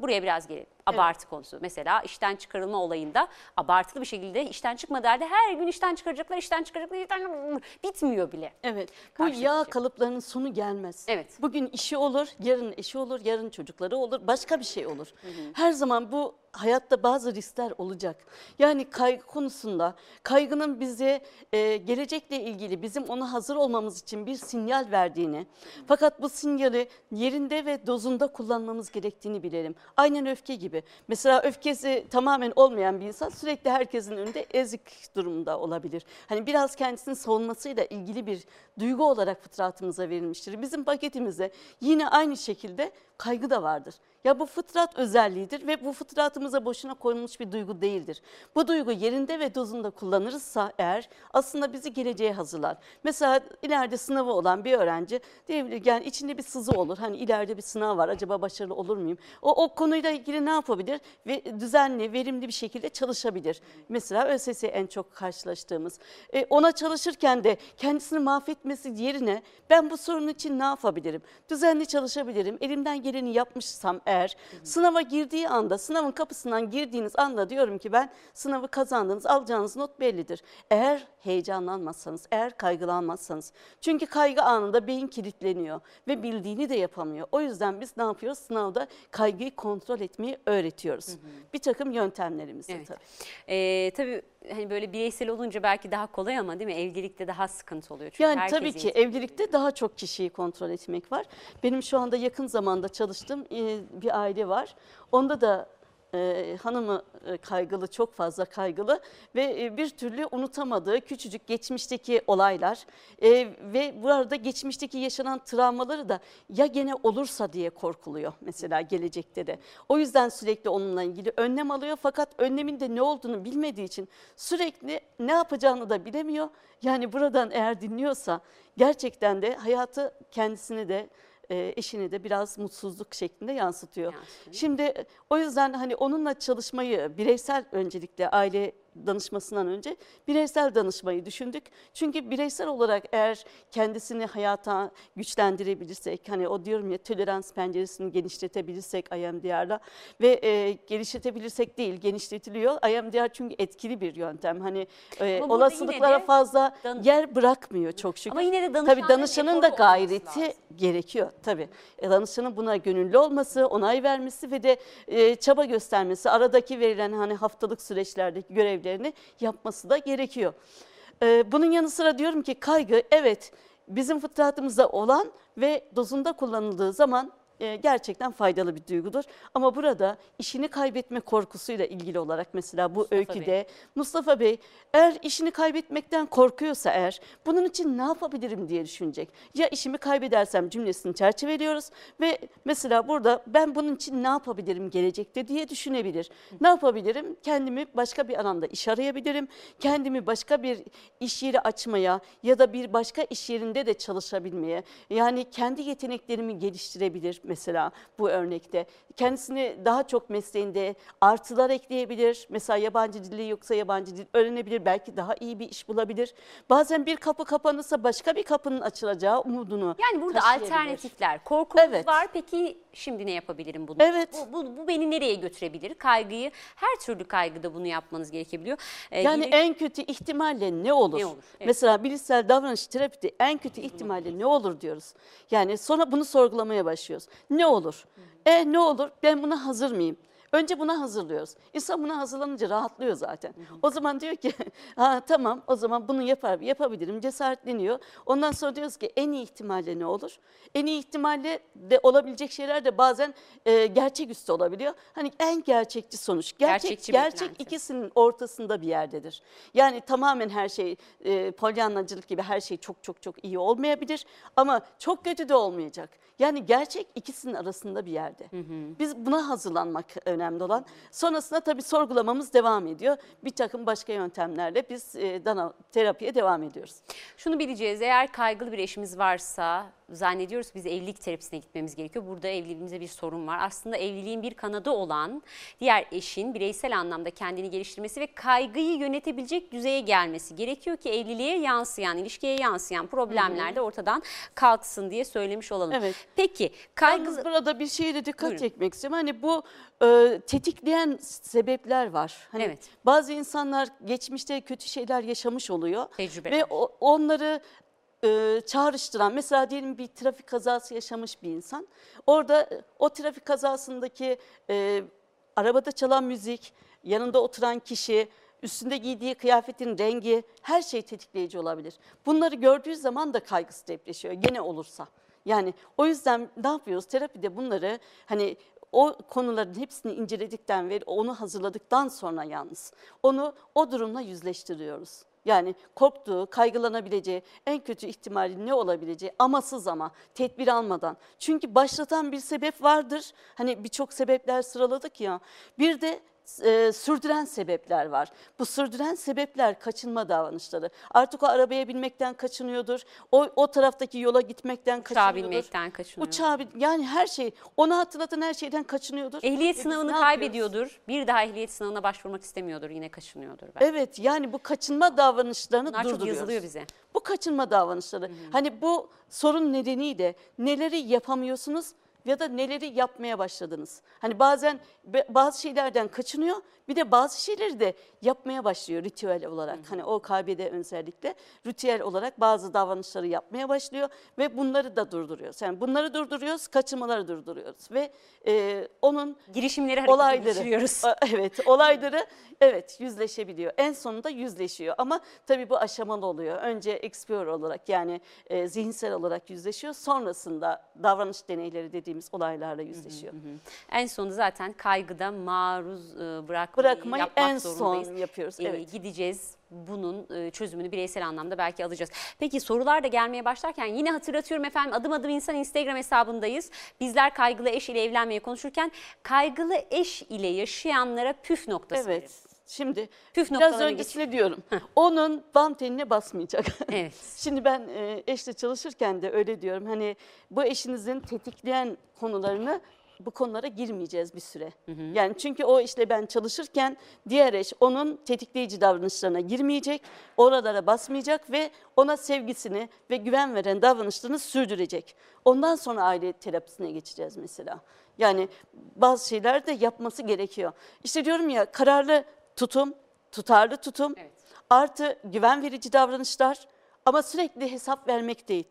Buraya biraz gelelim. Abartı konusu. Mesela işten çıkarılma olayında abartılı bir şekilde işten çıkmadığı halde her gün işten çıkaracaklar, işten çıkaracaklar, işten bitmiyor bile. Evet. Bu yağ karşıya. kalıplarının sonu gelmez. Evet. Bugün işi olur, yarın eşi olur, yarın çocukları olur, başka bir şey olur. Her zaman bu hayatta bazı riskler olacak. Yani kaygı konusunda kaygının bize e, gelecekle ilgili bizim ona hazır olmamız için bir sinyal verdiğini fakat bu sinyali yerinde ve dozunda kullanmamız gerektiğini bilelim. Aynen öfke gibi. Mesela öfkesi tamamen olmayan bir insan sürekli herkesin önünde ezik durumda olabilir. Hani biraz kendisini savunmasıyla ilgili bir duygu olarak fıtratımıza verilmiştir. Bizim paketimizde yine aynı şekilde kaygı da vardır. Ya bu fıtrat özelliğidir ve bu fıtratımıza boşuna koyulmuş bir duygu değildir. Bu duygu yerinde ve dozunda kullanırsa eğer aslında bizi geleceğe hazırlar. Mesela ileride sınavı olan bir öğrenci diyebilir yani içinde bir sızı olur. Hani ileride bir sınav var acaba başarılı olur muyum? O, o konuyla ilgili ne yapabilir? Ve düzenli, verimli bir şekilde çalışabilir. Mesela ÖSS en çok karşılaştığımız. E, ona çalışırken de kendisini mahvetmesi yerine ben bu sorun için ne yapabilirim? Düzenli çalışabilirim. Elimden geleni yapmışsam eğer sınava girdiği anda, sınavın kapısından girdiğiniz anda diyorum ki ben sınavı kazandınız, alacağınız not bellidir. Eğer heyecanlanmazsanız, eğer kaygılanmazsanız. Çünkü kaygı anında beyin kilitleniyor ve bildiğini de yapamıyor. O yüzden biz ne yapıyoruz? Sınavda kaygıyı kontrol etmeyi öğretiyoruz. Bir takım yöntemlerimiz Evet. tabii. Ee, tabii hani böyle bireysel olunca belki daha kolay ama değil mi? Evlilikte daha sıkıntı oluyor. Çünkü Yani tabii ki evlilikte daha çok kişiyi kontrol etmek var. Benim şu anda yakın zamanda çalıştığım bir aile var. Onda da e, hanımı e, kaygılı, çok fazla kaygılı ve e, bir türlü unutamadığı küçücük geçmişteki olaylar e, ve bu arada geçmişteki yaşanan travmaları da ya gene olursa diye korkuluyor mesela gelecekte de. O yüzden sürekli onunla ilgili önlem alıyor fakat önlemin de ne olduğunu bilmediği için sürekli ne yapacağını da bilemiyor. Yani buradan eğer dinliyorsa gerçekten de hayatı kendisini de e, eşini de biraz mutsuzluk şeklinde yansıtıyor. Yansıtıyor. Şimdi e, o yüzden hani onunla çalışmayı bireysel öncelikle aile danışmasından önce bireysel danışmayı düşündük. Çünkü bireysel olarak eğer kendisini hayata güçlendirebilirsek hani o diyorum ya tolerans penceresini genişletebilirsek IMDR'la ve e, genişletebilirsek değil genişletiliyor. IMDR çünkü etkili bir yöntem. Hani e, olasılıklara de fazla yer bırakmıyor çok şükür. Ama yine de Tabii danışanların danışanın da gayreti gerekiyor tabii. E, danışanın buna gönüllü olması, onay vermesi ve de e, çaba göstermesi, aradaki verilen hani haftalık süreçlerdeki görevlerini yapması da gerekiyor. E, bunun yanı sıra diyorum ki kaygı evet bizim fıtratımızda olan ve dozunda kullanıldığı zaman e, gerçekten faydalı bir duygudur. Ama burada işini kaybetme korkusuyla ilgili olarak mesela bu Mustafa öyküde Mustafa Bey eğer işini kaybetmekten korkuyorsa eğer bunun için ne yapabilirim diye düşünecek. Ya işimi kaybedersem cümlesini çerçeveliyoruz ve mesela burada ben bunun için ne yapabilirim gelecekte diye düşünebilir. Ne yapabilirim? Kendimi başka bir alanda iş arayabilirim. Kendimi başka bir iş yeri açmaya ya da bir başka iş yerinde de çalışabilmeye yani kendi yeteneklerimi geliştirebilir mesela bu örnekte. Kendisini daha çok mesleğinde artılar ekleyebilir. Mesela yabancı dili yoksa yabancı dil öğrenebilir. Belki daha iyi bir iş bulabilir. Bazen bir kapı kapanırsa başka bir kapının açılacağı umudunu Yani burada taşıyabilir. alternatifler, korkumuz Evet. var. Peki şimdi ne yapabilirim bunu? Evet. Bu, bu, bu beni nereye götürebilir? Kaygıyı, her türlü kaygıda bunu yapmanız gerekebiliyor. Ee, Yani gerek- en kötü ihtimalle ne olur? Ne olur, evet. Mesela bilişsel davranış terapide en kötü ihtimalle ne olur diyoruz. Yani sonra bunu sorgulamaya başlıyoruz. Ne olur? E ne olur? Ben buna hazır mıyım? Önce buna hazırlıyoruz. İnsan buna hazırlanınca rahatlıyor zaten. O zaman diyor ki ha tamam o zaman bunu yapar yapabilirim cesaretleniyor. Ondan sonra diyoruz ki en iyi ihtimalle ne olur? En iyi ihtimalle de olabilecek şeyler de bazen e, gerçeküstü olabiliyor. Hani en gerçekçi sonuç. Gerçek, Gerçekçi gerçek beklenti. ikisinin ortasında bir yerdedir. Yani tamamen her şey e, polyanlacılık gibi her şey çok çok çok iyi olmayabilir ama çok kötü de olmayacak. Yani gerçek ikisinin arasında bir yerde. Biz buna hazırlanmak önemli olan. Sonrasında tabii sorgulamamız devam ediyor. Bir takım başka yöntemlerle biz e, dana terapiye devam ediyoruz. Şunu bileceğiz eğer kaygılı bir eşimiz varsa zannediyoruz biz evlilik terapisine gitmemiz gerekiyor. Burada evliliğimizde bir sorun var. Aslında evliliğin bir kanadı olan diğer eşin bireysel anlamda kendini geliştirmesi ve kaygıyı yönetebilecek düzeye gelmesi gerekiyor ki evliliğe yansıyan, ilişkiye yansıyan problemler de ortadan kalksın diye söylemiş olalım. Evet. Peki Yalnız kaygılı burada bir şeye de dikkat Buyurun. çekmek istiyorum. Hani bu e, tetikleyen sebepler var. Hani Evet. Bazı insanlar geçmişte kötü şeyler yaşamış oluyor. Tecrübeler. Ve o- onları e, çağrıştıran mesela diyelim bir trafik kazası yaşamış bir insan. Orada e, o trafik kazasındaki e, arabada çalan müzik, yanında oturan kişi, üstünde giydiği kıyafetin rengi her şey tetikleyici olabilir. Bunları gördüğü zaman da kaygısı depreşiyor gene olursa. Yani o yüzden ne yapıyoruz? Terapide bunları hani o konuların hepsini inceledikten ve onu hazırladıktan sonra yalnız onu o durumla yüzleştiriyoruz. Yani korktuğu, kaygılanabileceği, en kötü ihtimali ne olabileceği amasız ama tedbir almadan. Çünkü başlatan bir sebep vardır. Hani birçok sebepler sıraladık ya. Bir de e, sürdüren sebepler var. Bu sürdüren sebepler kaçınma davranışları. Artık o arabaya binmekten kaçınıyordur. O, o taraftaki yola gitmekten uçağa kaçınıyordur. binmekten kaçınıyor. Uçağa bin- yani her şey onu hatırlatan her şeyden kaçınıyordur. Ehliyet E sınavını ne yapıyoruz? kaybediyordur. Bir daha ehliyet sınavına başvurmak istemiyordur. Yine kaçınıyordur. belki. Evet yani bu kaçınma davranışlarını Bunlar çok durduruyoruz. yazılıyor bize. Bu kaçınma davranışları. Hani bu sorun nedeniyle neleri yapamıyorsunuz ya da neleri yapmaya başladınız. Hani bazen bazı şeylerden kaçınıyor bir de bazı şeyleri de yapmaya başlıyor ritüel olarak. Hani o KB'de özellikle ritüel olarak bazı davranışları yapmaya başlıyor ve bunları da durduruyoruz. Yani bunları durduruyoruz, kaçınmaları durduruyoruz ve e, onun Girişimleri olayları geçiriyoruz. Evet, olayları evet yüzleşebiliyor. En sonunda yüzleşiyor ama tabii bu aşamalı oluyor. Önce explore olarak yani e, zihinsel olarak yüzleşiyor. Sonrasında davranış deneyleri dediğimiz olaylarla yüzleşiyor. En sonunda zaten kaygıda maruz e, bırakmayı, Bırakmayı yapmak en zorundayız. son yapıyoruz. E, Evet. Gideceğiz. Bunun e, çözümünü bireysel anlamda belki alacağız. Peki sorular da gelmeye başlarken yine hatırlatıyorum efendim adım adım insan Instagram hesabındayız. Bizler kaygılı eş ile evlenmeye konuşurken kaygılı eş ile yaşayanlara püf noktası. Evet. Şimdi Püf biraz noktalarına öncesine diyorum. Onun bam teline basmayacak. Evet. Şimdi ben e, eşle çalışırken de öyle diyorum. Hani bu eşinizin tetikleyen konularını bu konulara girmeyeceğiz bir süre. Yani çünkü o işte ben çalışırken diğer eş onun tetikleyici davranışlarına girmeyecek, oralara basmayacak ve ona sevgisini ve güven veren davranışlarını sürdürecek. Ondan sonra aile terapisine geçeceğiz mesela. Yani bazı şeyler de yapması gerekiyor. İşte diyorum ya kararlı tutum, tutarlı tutum, Evet. artı güven verici davranışlar ama sürekli hesap vermek değil.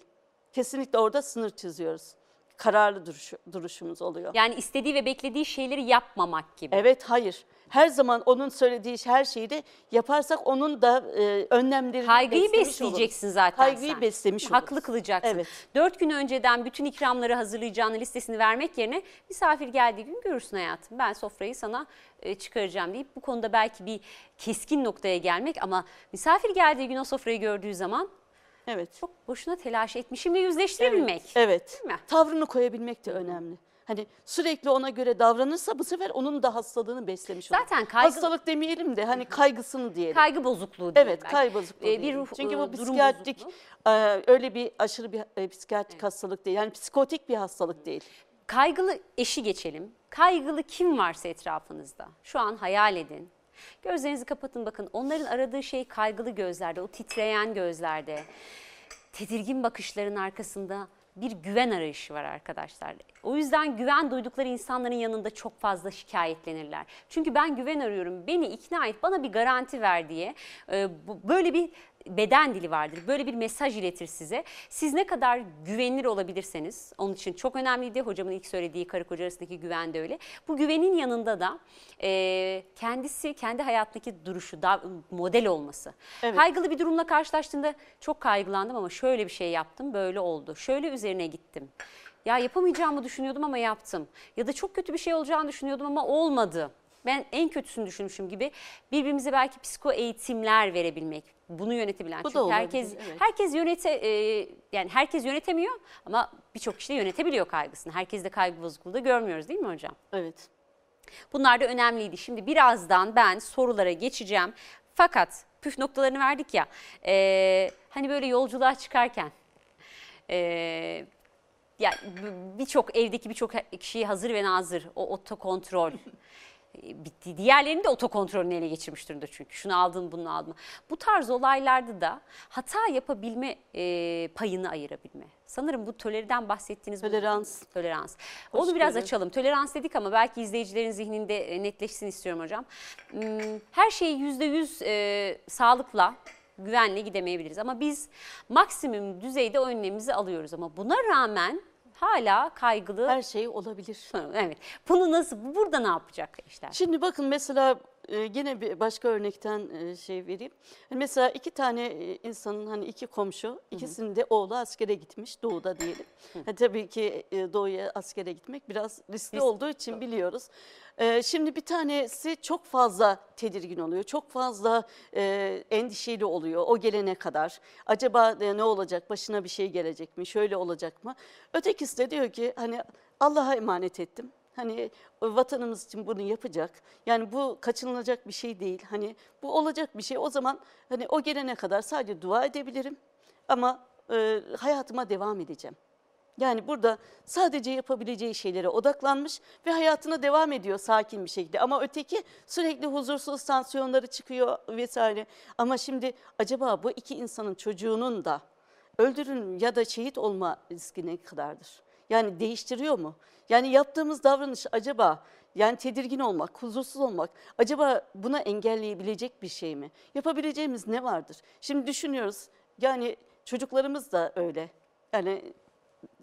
Kesinlikle orada sınır çiziyoruz. kararlı duruş, duruşumuz oluyor. Yani istediği ve beklediği şeyleri yapmamak gibi. Evet, hayır. Her zaman onun söylediği her şeyi de yaparsak onun da e, önlemlerini Kaygıyı besleyeceksin oluruz. zaten Kaygıyı sen. beslemiş Haklı oluruz. kılacaksın. Evet. Dört gün önceden bütün ikramları hazırlayacağını listesini vermek yerine misafir geldiği gün görürsün hayatım. Ben sofrayı sana e, çıkaracağım deyip bu konuda belki bir keskin noktaya gelmek ama misafir geldiği gün o sofrayı gördüğü zaman Evet. çok boşuna telaş etmişimle yüzleştirebilmek. Evet. Değil mi? Tavrını koyabilmek de önemli. Hani sürekli ona göre davranırsa bu sefer onun da hastalığını beslemiş olur. Zaten kaygı- Hastalık demeyelim de hani kaygısını diyelim. Kaygı bozukluğu diye Evet, kaygı bozukluğu. Ee, bir diyelim. ruh, Çünkü e, bu psikiyatrik e, öyle bir aşırı bir e, psikiyatrik hastalık değil. Yani psikotik bir hastalık değil. Kaygılı eşi geçelim. Kaygılı kim varsa etrafınızda şu an hayal edin. Gözlerinizi kapatın bakın onların aradığı şey kaygılı gözlerde, o titreyen gözlerde, tedirgin bakışların arkasında bir güven arayışı var arkadaşlar. O yüzden güven duydukları insanların yanında çok fazla şikayetlenirler. Çünkü ben güven arıyorum, beni ikna et, bana bir garanti ver diye e, böyle bir beden dili vardır. Böyle bir mesaj iletir size. Siz ne kadar güvenilir olabilirseniz, onun için çok önemliydi. Hocamın ilk söylediği karı koca arasındaki güven de öyle. Bu güvenin yanında da e, kendisi, kendi hayatındaki duruşu, da, model olması. Evet. Kaygılı bir durumla karşılaştığında çok kaygılandım ama şöyle bir şey yaptım, böyle oldu. Şöyle üzerine gittim. Ya yapamayacağımı düşünüyordum ama yaptım. Ya da çok kötü bir şey olacağını düşünüyordum ama olmadı. Ben en kötüsünü düşünmüşüm gibi birbirimize belki psiko eğitimler verebilmek. Bunu yönetebilen. Bu da Çünkü olabilir, herkes evet. herkes yönete e, yani herkes yönetemiyor ama birçok kişi de yönetebiliyor kaygısını. Herkes de kaygı bozukluğu da görmüyoruz değil mi hocam? Evet. Bunlar da önemliydi. Şimdi birazdan ben sorulara geçeceğim. Fakat püf noktalarını verdik ya. e, hani böyle yolculuğa çıkarken e, ya b- birçok evdeki birçok kişiyi hazır ve nazır o otokontrol bitti. Diğerlerini de otokontrolünü ele geçirmiş durumda çünkü. Şunu aldın bunu aldın. Bu tarz olaylarda da hata yapabilme e, payını ayırabilme. Sanırım bu toleriden bahsettiğiniz bu- Tolerans. Tolerans. Onu biraz açalım. Tolerans dedik ama belki izleyicilerin zihninde e, netleşsin istiyorum hocam. Hmm, Her şeyi yüzde yüz e, sağlıkla, güvenle gidemeyebiliriz. Ama biz maksimum düzeyde önlemimizi alıyoruz. Ama buna rağmen hala kaygılı. Her şey olabilir. Evet. Bunu nasıl, burada ne yapacak eşler? Şimdi bakın mesela e, gene bir başka örnekten e, şey vereyim. Hani Mesela iki tane e, insanın hani iki komşu, ikisinin de oğlu askere gitmiş doğuda diyelim. Ha, tabii ki e, doğuya askere gitmek biraz riskli Risk- olduğu için biliyoruz. E, Şimdi bir tanesi çok fazla tedirgin oluyor, çok fazla e, endişeli oluyor o gelene kadar. Acaba e, ne olacak, başına bir şey gelecek mi, şöyle olacak mı? Ötekisi de diyor ki hani Allah'a emanet ettim. Hani vatanımız için bunu yapacak. Yani bu kaçınılacak bir şey değil. Hani bu olacak bir şey. O zaman hani o gelene kadar sadece dua edebilirim ama e, hayatıma devam edeceğim. Yani burada sadece yapabileceği şeylere odaklanmış ve hayatına devam ediyor sakin bir şekilde. Ama öteki sürekli huzursuz tansiyonları çıkıyor vesaire. Ama şimdi acaba bu iki insanın çocuğunun da öldürün ya da şehit olma riski ne kadardır? Yani değiştiriyor mu? Yani yaptığımız davranış acaba yani tedirgin olmak, huzursuz olmak acaba buna engelleyebilecek bir şey mi? Yapabileceğimiz ne vardır? Şimdi düşünüyoruz yani çocuklarımız da öyle. Yani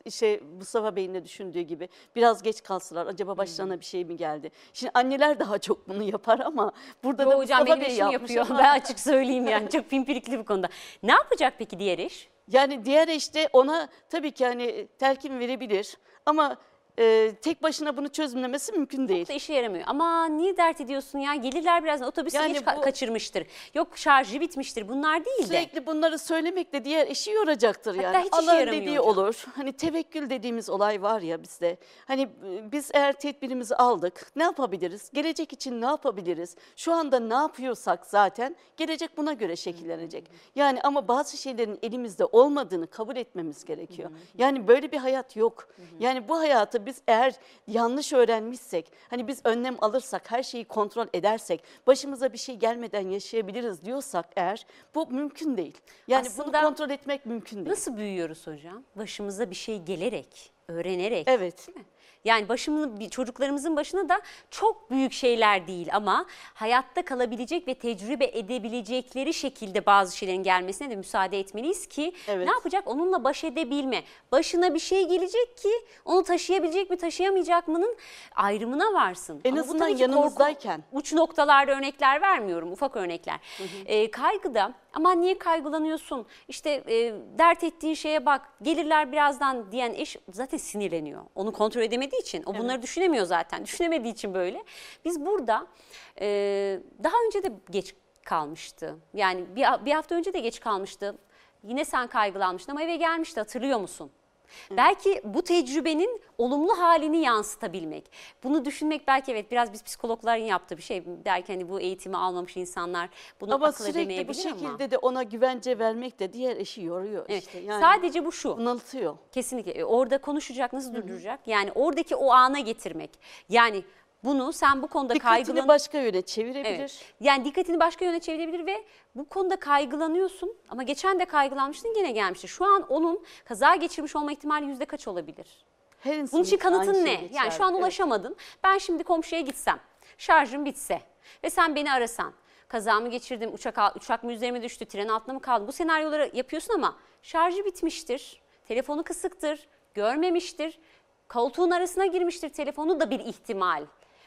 işte Mustafa Bey'in de düşündüğü gibi biraz geç kalsalar acaba başlarına bir şey mi geldi? Şimdi anneler daha çok bunu yapar ama burada Yo da hocam Mustafa benim Bey yapmış yapıyor. ama- Ben açık söyleyeyim yani çok pimpirikli bu konuda. Ne yapacak peki diğer eş? Yani diğer eşte ona tabii ki hani telkin verebilir ama e, tek başına bunu çözümlemesi mümkün değil. da işe yaramıyor. Ama niye dert ediyorsun ya? Gelirler birazdan otobüsü Yani geç bu- kaçırmıştır. Yok şarjı bitmiştir. Bunlar değil de. Sürekli bunları söylemek de diğer eşi yoracaktır Hatta yani. hiç işe Allah'ın dediği hocam. olur. Hani tevekkül dediğimiz olay var ya bizde. Hani e, biz eğer tedbirimizi aldık ne yapabiliriz? Gelecek için ne yapabiliriz? Şu anda ne yapıyorsak zaten gelecek buna göre şekillenecek. Yani ama bazı şeylerin elimizde olmadığını kabul etmemiz gerekiyor. Yani böyle bir hayat yok. Yani bu hayatı biz eğer yanlış öğrenmişsek, hani biz önlem alırsak, her şeyi kontrol edersek, başımıza bir şey gelmeden yaşayabiliriz diyorsak eğer bu mümkün değil. Yani Aslında bunu kontrol etmek mümkün değil. Nasıl büyüyoruz hocam? Başımıza bir şey gelerek, öğrenerek. Evet. Değil mi? Yani başımın bir- çocuklarımızın başına da çok büyük şeyler değil ama hayatta kalabilecek ve tecrübe edebilecekleri şekilde bazı şeylerin gelmesine de müsaade etmeliyiz ki Evet. ne yapacak? Onunla baş edebilme. Başına bir şey gelecek ki onu taşıyabilecek mi taşıyamayacak mı'nın ayrımına varsın. En Ama azından ki korku- yanımızdayken. uç noktalarda örnekler vermiyorum, ufak örnekler. Ee, kaygıda aman niye kaygılanıyorsun, işte e, dert ettiğin şeye bak, gelirler birazdan diyen eş zaten sinirleniyor. Onu kontrol edemediği için, o bunları düşünemiyor zaten. Düşünemediği için böyle. Biz burada e, daha önce de geç kalmıştı. Yani bir, bir hafta önce de geç kalmıştı. Yine sen kaygılanmıştın ama eve gelmişti hatırlıyor musun? Belki bu tecrübenin olumlu halini yansıtabilmek. Bunu düşünmek belki evet biraz biz psikologların yaptığı bir şey. Belki hani bu eğitimi almamış insanlar bunu Ama akıl sürekli bu edemeyebilir şekilde ama. de ona güvence vermek de diğer eşi yoruyor Evet, işte. Yani Sadece bu şu. bunaltıyor. Kesinlikle. E, Orada konuşacak, nasıl durduracak? Yani oradaki o ana getirmek. Yani bunu sen bu konuda Dikkatini kaygılan... başka yöne çevirebilir. Evet. Yani dikkatini başka yöne çevirebilir ve bu konuda kaygılanıyorsun ama geçen de kaygılanmıştın gene gelmişti. Şu an onun kaza geçirmiş olma ihtimali yüzde kaç olabilir? Her Bunun için için aynı kanıtın şey ne? Yani şu an Evet. ulaşamadın. Ben şimdi komşuya gitsem, şarjım bitse ve sen beni arasan, kazamı geçirdim, uçak, uçak mı üzerime düştü, tren altında mı kaldım? Bu senaryoları yapıyorsun ama şarjı bitmiştir, telefonu kısıktır, görmemiştir, koltuğun arasına girmiştir, telefonu da bir ihtimal.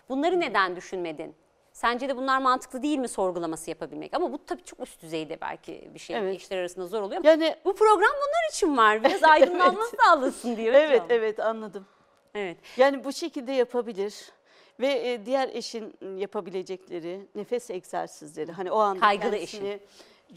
Bunları neden düşünmedin? Sence de bunlar mantıklı değil mi sorgulaması yapabilmek? Ama bu tabii çok üst düzeyde belki bir şey. Evet. Eşler arasında zor oluyor. Yani bu program bunlar için var. Biraz aydınlanma sağlasın diyor. evet hocam. evet anladım. evet. Yani bu şekilde yapabilir. Ve e, diğer eşin yapabilecekleri nefes egzersizleri hani o anda Kaygılı kendisini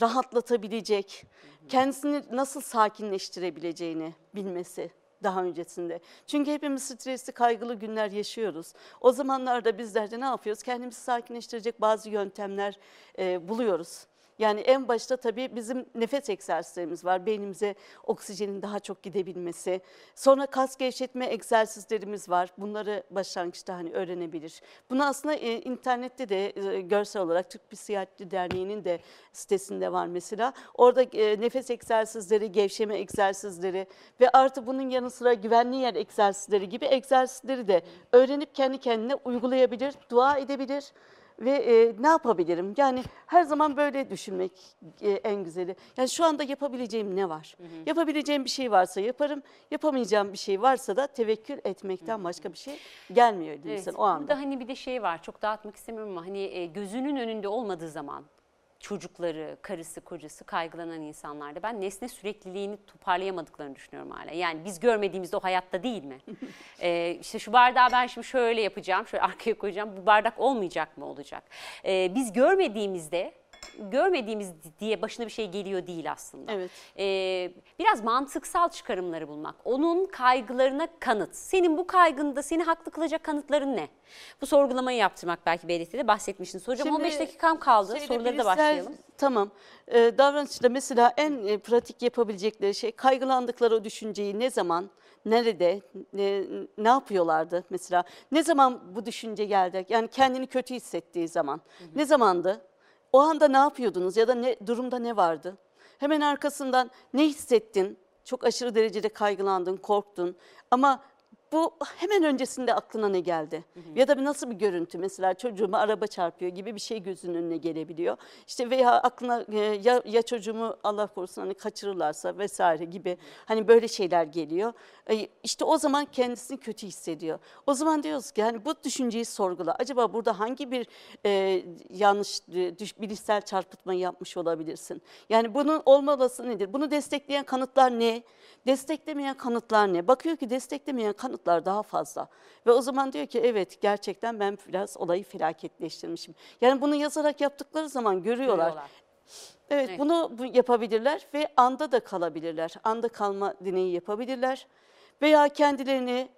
rahatlatabilecek, kendisini nasıl sakinleştirebileceğini bilmesi daha öncesinde. Çünkü hepimiz stresli, kaygılı günler yaşıyoruz. O zamanlarda bizler de ne yapıyoruz? Kendimizi sakinleştirecek bazı yöntemler e, buluyoruz. Yani en başta tabii bizim nefes egzersizlerimiz var. Beynimize oksijenin daha çok gidebilmesi. Sonra kas gevşetme egzersizlerimiz var. Bunları başlangıçta hani öğrenebilir. Bunu aslında e, internette de e, görsel olarak Türk Psikiyatri Derneği'nin de sitesinde var mesela. Orada e, nefes egzersizleri, gevşeme egzersizleri ve artı bunun yanı sıra güvenli yer egzersizleri gibi egzersizleri de öğrenip kendi kendine uygulayabilir, dua edebilir ve e, ne yapabilirim? Yani her zaman böyle düşünmek e, en güzeli. Yani şu anda yapabileceğim ne var? Yapabileceğim bir şey varsa yaparım, yapamayacağım bir şey varsa da tevekkül etmekten başka bir şey gelmiyor Evet, insan o anda. Burada hani bir de şey var çok dağıtmak istemiyorum ama hani e, gözünün önünde olmadığı zaman çocukları, karısı, kocası kaygılanan insanlarda ben nesne sürekliliğini toparlayamadıklarını düşünüyorum hala. Yani biz görmediğimizde o hayatta değil mi? ee, işte şu bardağı ben şimdi şöyle yapacağım, şöyle arkaya koyacağım. Bu bardak olmayacak mı olacak? Ee, biz görmediğimizde görmediğimiz diye başına bir şey geliyor değil aslında. Evet. Ee, biraz mantıksal çıkarımları bulmak. Onun kaygılarına kanıt. Senin bu kaygında seni haklı kılacak kanıtların ne? Bu sorgulamayı yaptırmak belki BDT'de bahsetmiştiniz. Hocam Şimdi 15 dakikam kaldı. Soruları da başlayalım. Tamam. Ee, davranışta mesela en e, pratik yapabilecekleri şey kaygılandıkları o düşünceyi ne zaman, nerede, ne, ne yapıyorlardı mesela? Ne zaman bu düşünce geldi? Yani kendini kötü hissettiği zaman. Ne zamandı? O anda ne yapıyordunuz ya da ne durumda ne vardı? Hemen arkasından ne hissettin? Çok aşırı derecede kaygılandın, korktun ama bu hemen öncesinde aklına ne geldi? Ya da bir nasıl bir görüntü mesela çocuğuma araba çarpıyor gibi bir şey gözünün önüne gelebiliyor. İşte veya aklına e, ya, ya çocuğumu Allah korusun hani kaçırırlarsa vesaire gibi hani böyle şeyler geliyor. E, İşte o zaman kendisini kötü hissediyor. O zaman diyoruz ki yani bu düşünceyi sorgula. Acaba burada hangi bir e, yanlış e, düş, bilişsel çarpıtmayı yapmış olabilirsin? Yani bunun olma olasılığı nedir? Bunu destekleyen kanıtlar ne? Desteklemeyen kanıtlar ne? Bakıyor ki desteklemeyen kanıtlar daha fazla. Ve o zaman diyor ki evet gerçekten ben biraz olayı felaketleştirmişim. Yani bunu yazarak yaptıkları zaman görüyorlar. Görüyorlar. Evet, Evet. bunu bu yapabilirler ve anda da kalabilirler. Anda kalma deneyi yapabilirler. Veya kendilerini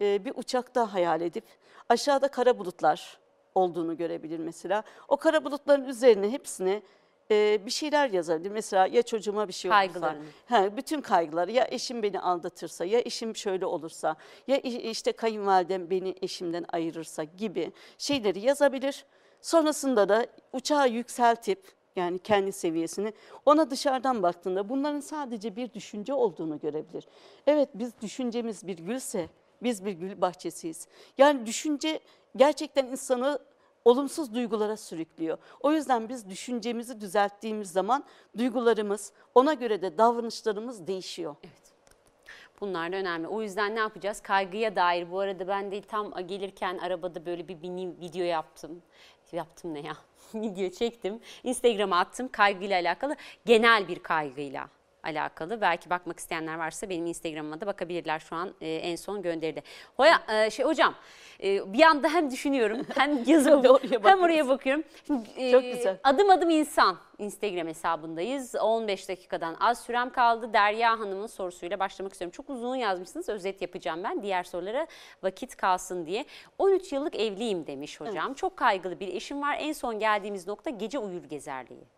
e, bir uçakta hayal edip aşağıda kara bulutlar olduğunu görebilir mesela. O kara bulutların üzerine hepsine e, bir şeyler yazabilir. Mesela ya çocuğuma bir şey olursa. Ha, bütün kaygıları ya eşim beni aldatırsa ya eşim şöyle olursa ya işte kayınvalidem beni eşimden ayırırsa gibi şeyleri yazabilir. Sonrasında da uçağı yükseltip yani kendi seviyesini ona dışarıdan baktığında bunların sadece bir düşünce olduğunu görebilir. Evet biz düşüncemiz bir gülse Biz bir gül bahçesiyiz. Yani düşünce gerçekten insanı olumsuz duygulara sürüklüyor. O yüzden biz düşüncemizi düzelttiğimiz zaman duygularımız, ona göre de davranışlarımız değişiyor. Bunlar da önemli. O yüzden ne yapacağız? Kaygıya dair bu arada ben de tam gelirken arabada böyle bir mini video yaptım. Yaptım ne ya? video çektim. Instagram'a attım kaygıyla alakalı. Genel bir kaygıyla alakalı. Belki bakmak isteyenler varsa benim Instagram'ıma da bakabilirler şu an e, en son gönderide. Hoya, e, şey hocam e, bir anda hem düşünüyorum hem yazıyorum Oraya hem oraya bakıyorum. Şimdi, e, Çok güzel. Adım adım insan Instagram hesabındayız. 15 dakikadan az sürem kaldı. Derya Hanım'ın sorusuyla başlamak istiyorum. Çok uzun yazmışsınız. Özet yapacağım ben. Diğer sorulara vakit kalsın diye. 13 yıllık evliyim demiş hocam. Çok kaygılı bir eşim var. En son geldiğimiz nokta gece uyur gezerliği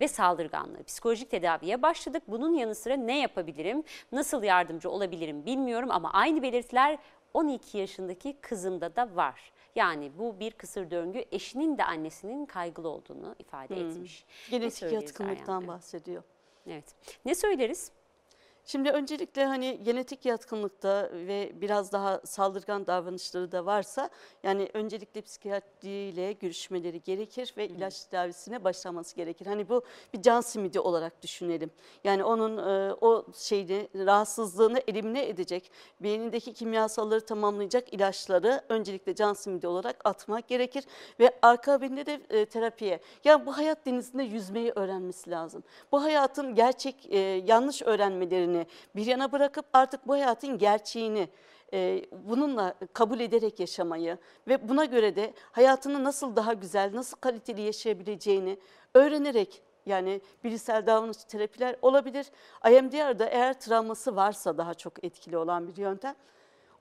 ve saldırganlığı. Psikolojik tedaviye başladık. Bunun yanı sıra ne yapabilirim? Nasıl yardımcı olabilirim bilmiyorum ama aynı belirtiler 12 yaşındaki kızımda da var. Yani bu bir kısır döngü eşinin de annesinin kaygılı olduğunu ifade etmiş. Ne Genetik yatkınlıktan bahsediyor. Evet. Ne söyleriz? Şimdi öncelikle hani genetik yatkınlıkta ve biraz daha saldırgan davranışları da varsa yani öncelikle psikiyatriyle görüşmeleri gerekir ve ilaç tedavisine başlaması gerekir. Hani bu bir can simidi olarak düşünelim. Yani onun e, o şeyini rahatsızlığını elimine edecek, beynindeki kimyasalları tamamlayacak ilaçları öncelikle can simidi olarak atmak gerekir ve akabinde de e, terapiye. Yani bu hayat denizinde yüzmeyi öğrenmesi lazım. Bu hayatın gerçek e, yanlış öğrenmelerini bir yana bırakıp artık bu hayatın gerçeğini e, bununla kabul ederek yaşamayı ve buna göre de hayatını nasıl daha güzel, nasıl kaliteli yaşayabileceğini öğrenerek yani bilişsel davranış terapiler olabilir. IMDR'da eğer travması varsa daha çok etkili olan bir yöntem.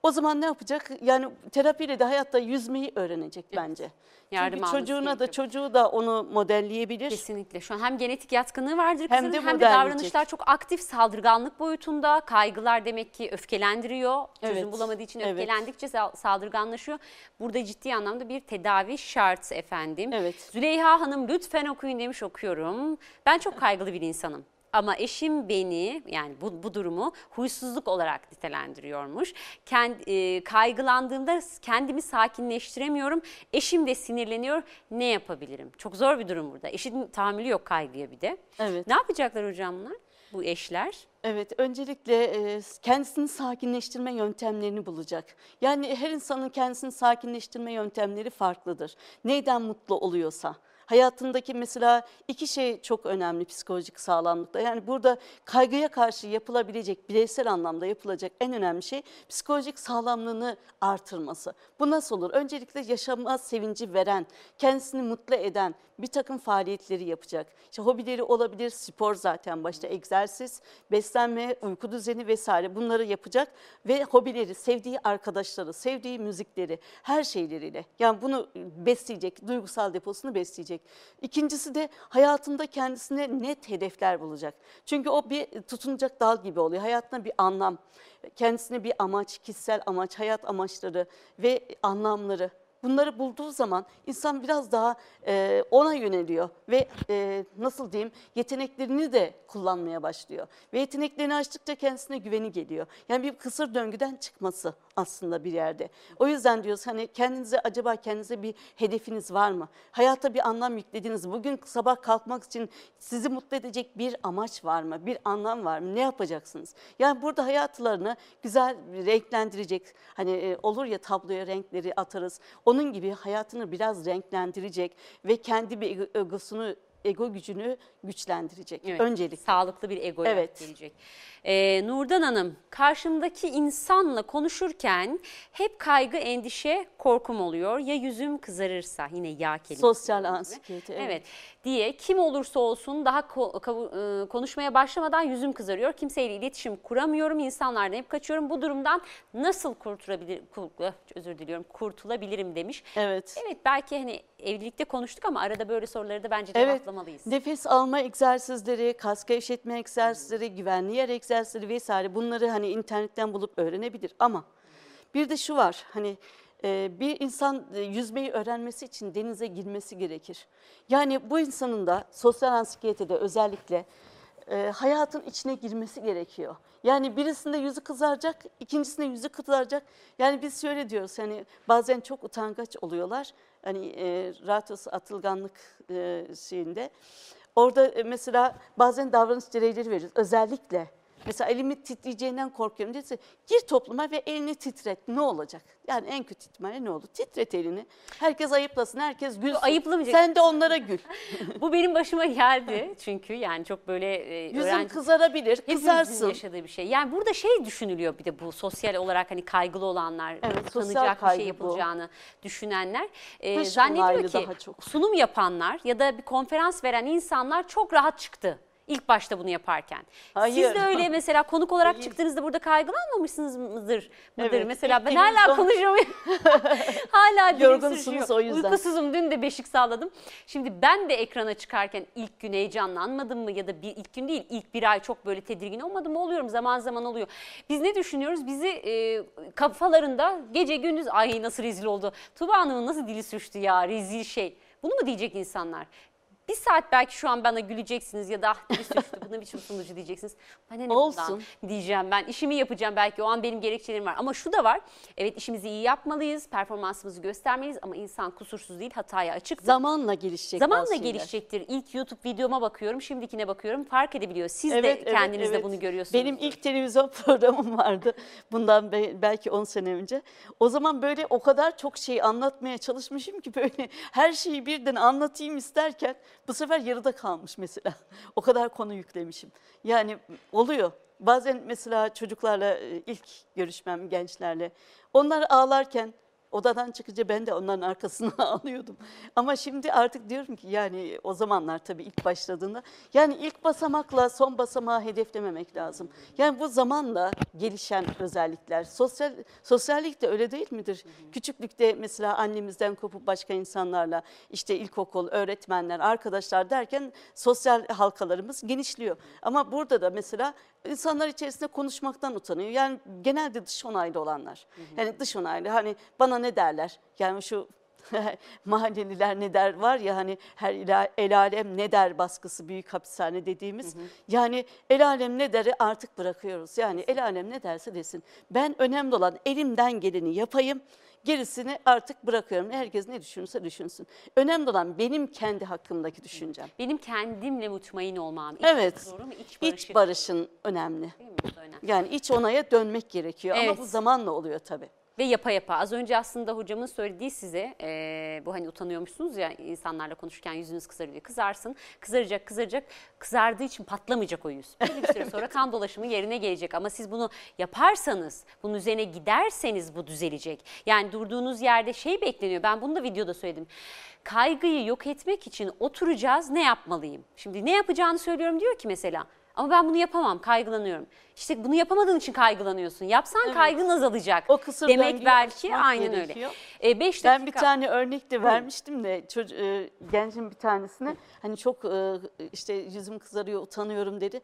O zaman ne yapacak? Yani terapiyle de hayatta yüzmeyi öğrenecek bence. Yardım Çünkü alması çocuğuna da gerekiyor. çocuğu da onu modelleyebilir. Kesinlikle. Şu an hem genetik yatkınlığı vardır Hem kızın de hem de davranışlar çok aktif saldırganlık boyutunda. Kaygılar demek ki öfkelendiriyor. Çözüm Evet, bulamadığı için evet. öfkelendikçe sal- saldırganlaşıyor. Burada ciddi anlamda bir tedavi şart efendim. Evet. Züleyha Hanım lütfen okuyun demiş okuyorum. Ben çok kaygılı bir insanım. Ama eşim beni yani bu, bu durumu huysuzluk olarak nitelendiriyormuş. Kend, e, kaygılandığımda kendimi sakinleştiremiyorum. Eşim de sinirleniyor. Ne yapabilirim? Çok zor bir durum burada. Eşin tahammülü yok kaygıya bir de. Evet. Ne yapacaklar hocam bunlar? Bu eşler. Evet, öncelikle e, kendisini sakinleştirme yöntemlerini bulacak. Yani her insanın kendisini sakinleştirme yöntemleri farklıdır. Neyden mutlu oluyorsa. Hayatındaki mesela iki şey çok önemli psikolojik sağlamlıkta. Yani burada kaygıya karşı yapılabilecek, bireysel anlamda yapılacak en önemli şey psikolojik sağlamlığını artırması. Bu nasıl olur? Öncelikle yaşama sevinci veren, kendisini mutlu eden bir takım faaliyetleri yapacak. İşte hobileri olabilir, spor zaten başta, egzersiz, beslenme, uyku düzeni vesaire bunları yapacak ve hobileri, sevdiği arkadaşları, sevdiği müzikleri, her şeyleriyle yani bunu besleyecek, duygusal deposunu besleyecek. İkincisi de hayatında kendisine net hedefler bulacak. Çünkü o bir tutunacak dal gibi oluyor. Hayatına bir anlam, kendisine bir amaç, kişisel amaç, hayat amaçları ve anlamları Bunları bulduğu zaman insan biraz daha e, ona yöneliyor ve e, nasıl diyeyim yeteneklerini de kullanmaya başlıyor. Ve yeteneklerini açtıkça kendisine güveni geliyor. Yani bir kısır döngüden çıkması aslında bir yerde. O yüzden diyoruz hani kendinize acaba kendinize bir hedefiniz var mı? Hayata bir anlam yüklediniz. Bugün sabah kalkmak için sizi mutlu edecek bir amaç var mı? Bir anlam var mı? Ne yapacaksınız? Yani burada hayatlarını güzel renklendirecek. Hani e, olur ya tabloya renkleri atarız. Onun gibi hayatını biraz renklendirecek ve kendi bir ego- egosunu ego gücünü güçlendirecek. Evet, Öncelik. Sağlıklı bir ego Evet. gelecek. Ee, Nurdan Hanım, karşımdaki insanla konuşurken hep kaygı, endişe, korkum oluyor. Ya yüzüm kızarırsa, yine ya kelimesi. Sosyal anksiyete, Evet. evet. diye kim olursa olsun daha ko- e, konuşmaya başlamadan yüzüm kızarıyor. Kimseyle iletişim kuramıyorum, insanlardan hep kaçıyorum. Bu durumdan nasıl kurtulabilir, ku- eh, özür diliyorum, kurtulabilirim demiş. Evet. Evet belki hani evlilikte konuştuk ama arada böyle soruları da bence Evet, cevaplamalıyız. nefes alma egzersizleri, kas gevşetme egzersizleri, güvenli yer egzersizleri vesaire bunları hani internetten bulup öğrenebilir. Ama bir de şu var hani e, bir insan e, yüzmeyi öğrenmesi için denize girmesi gerekir. Yani bu insanın da sosyal anksiyetede özellikle e, hayatın içine girmesi gerekiyor. Yani birisinde yüzü kızaracak, ikincisinde yüzü kızaracak. Yani biz şöyle diyoruz hani bazen çok utangaç oluyorlar. Hani e, rahatos atılganlık e, şeyinde. Orada e, mesela bazen davranış gereğleri veririz. Özellikle mesela elimi titreyeceğinden korkuyorum dediyse gir topluma ve elini titret. Ne olacak? Yani en kötü ihtimalle ne olur? Titret elini. Herkes ayıplasın, herkes gülsün. ayıplamayacak. Sen de onlara gül. Bu benim başıma geldi çünkü yani çok böyle e, Yüzün öğrenci kızarabilir, kızarsın. yaşadığı bir şey. Yani burada şey düşünülüyor bir de bu sosyal olarak hani kaygılı olanlar, Evet, sosyal utanacak bir şey bu. yapılacağını düşünenler e, zannediyor ki sunum yapanlar ya da bir konferans veren insanlar çok rahat çıktı. İlk başta bunu yaparken. Hayır. Siz de öyle mesela konuk olarak Değil. çıktığınızda burada kaygılanmamışsınız mıdır? mıdır? Evet, Mesela ben hala konuşamıyorum. hala Yorgunsunuz o yüzden. Uykusuzum dün de beşik salladım. Şimdi ben de ekrana çıkarken ilk gün heyecanlanmadım mı ya da bir ilk gün değil ilk bir ay çok böyle tedirgin olmadım mı oluyorum zaman zaman oluyor. Biz ne düşünüyoruz? Bizi e, kafalarında gece gündüz ay nasıl rezil oldu. Tuba Hanım'ın nasıl dili sürçtü ya rezil şey. Bunu mu diyecek insanlar? Bir saat belki şu an bana güleceksiniz ya da ah dili sürçtü bu ne biçim sunucu diyeceksiniz. Bana ne bundan Olsun. diyeceğim ben. işimi yapacağım belki o an benim gerekçelerim var. Ama şu da var. Evet işimizi iyi yapmalıyız. Performansımızı göstermeliyiz ama insan kusursuz değil hataya açık. Zamanla gelişecek Zamanla şeyler. gelişecektir. İlk YouTube videoma bakıyorum, şimdikine bakıyorum. Fark edebiliyor. Siz Evet, de evet, kendiniz de evet. bunu görüyorsunuz. Benim ilk televizyon programım vardı bundan be- belki 10 sene önce. O zaman böyle o kadar çok şey anlatmaya çalışmışım ki böyle her şeyi birden anlatayım isterken bu sefer yarıda kalmış mesela. O kadar konu yüklemişim. Yani oluyor. Bazen mesela çocuklarla e, ilk görüşmem gençlerle onlar ağlarken Odadan çıkınca ben de onların arkasına ağlıyordum. Ama şimdi artık diyorum ki yani o zamanlar tabii ilk başladığında yani ilk basamakla son basamağı hedeflememek lazım. Yani bu zamanla gelişen özellikler. Sosyal sosyallik de öyle değil midir? Küçüklükte mesela annemizden kopup başka insanlarla işte ilkokul, öğretmenler, arkadaşlar derken sosyal halkalarımız genişliyor. Ama burada da mesela insanlar içerisinde konuşmaktan utanıyor. Yani genelde dış onaylı olanlar. Yani dış onaylı hani bana ne derler? Yani şu mahalleliler ne der var ya hani her ila- el alem ne der baskısı büyük hapishane dediğimiz. Yani el alem ne deri artık bırakıyoruz. Yani el alem ne derse desin. Ben önemli olan elimden geleni yapayım. Gerisini artık bırakıyorum. Herkes ne düşünürse düşünsün. Önemli olan benim kendi hakkımdaki düşüncem. Benim kendimle mutmain olmam. İç Evet. mu, iç İç barışı barışın önemli. değil mi? Önemli. Yani iç onaya dönmek gerekiyor Evet. ama bu zamanla oluyor tabii. Ve yapa yapa. Az önce aslında hocamın söylediği size e, bu hani utanıyormuşsunuz ya insanlarla konuşurken yüzünüz kızarıyor. Kızarsın. Kızaracak kızaracak. Kızardığı için patlamayacak o yüz. Bir süre sonra kan dolaşımı yerine gelecek. Ama siz bunu yaparsanız, bunun üzerine giderseniz bu düzelecek. Yani durduğunuz yerde şey bekleniyor. Ben bunu da videoda söyledim. Kaygıyı yok etmek için oturacağız ne yapmalıyım? Şimdi ne yapacağını söylüyorum diyor ki mesela. Ama ben bunu yapamam, kaygılanıyorum. İşte bunu yapamadığın için kaygılanıyorsun. Yapsan kaygın azalacak. O kısır Demek belki aynen gerekiyor. öyle. E, beş dakika. Ben bir tane örnek de vermiştim de çocuğu, e, gencin bir tanesine hani çok e, işte yüzüm kızarıyor utanıyorum dedi.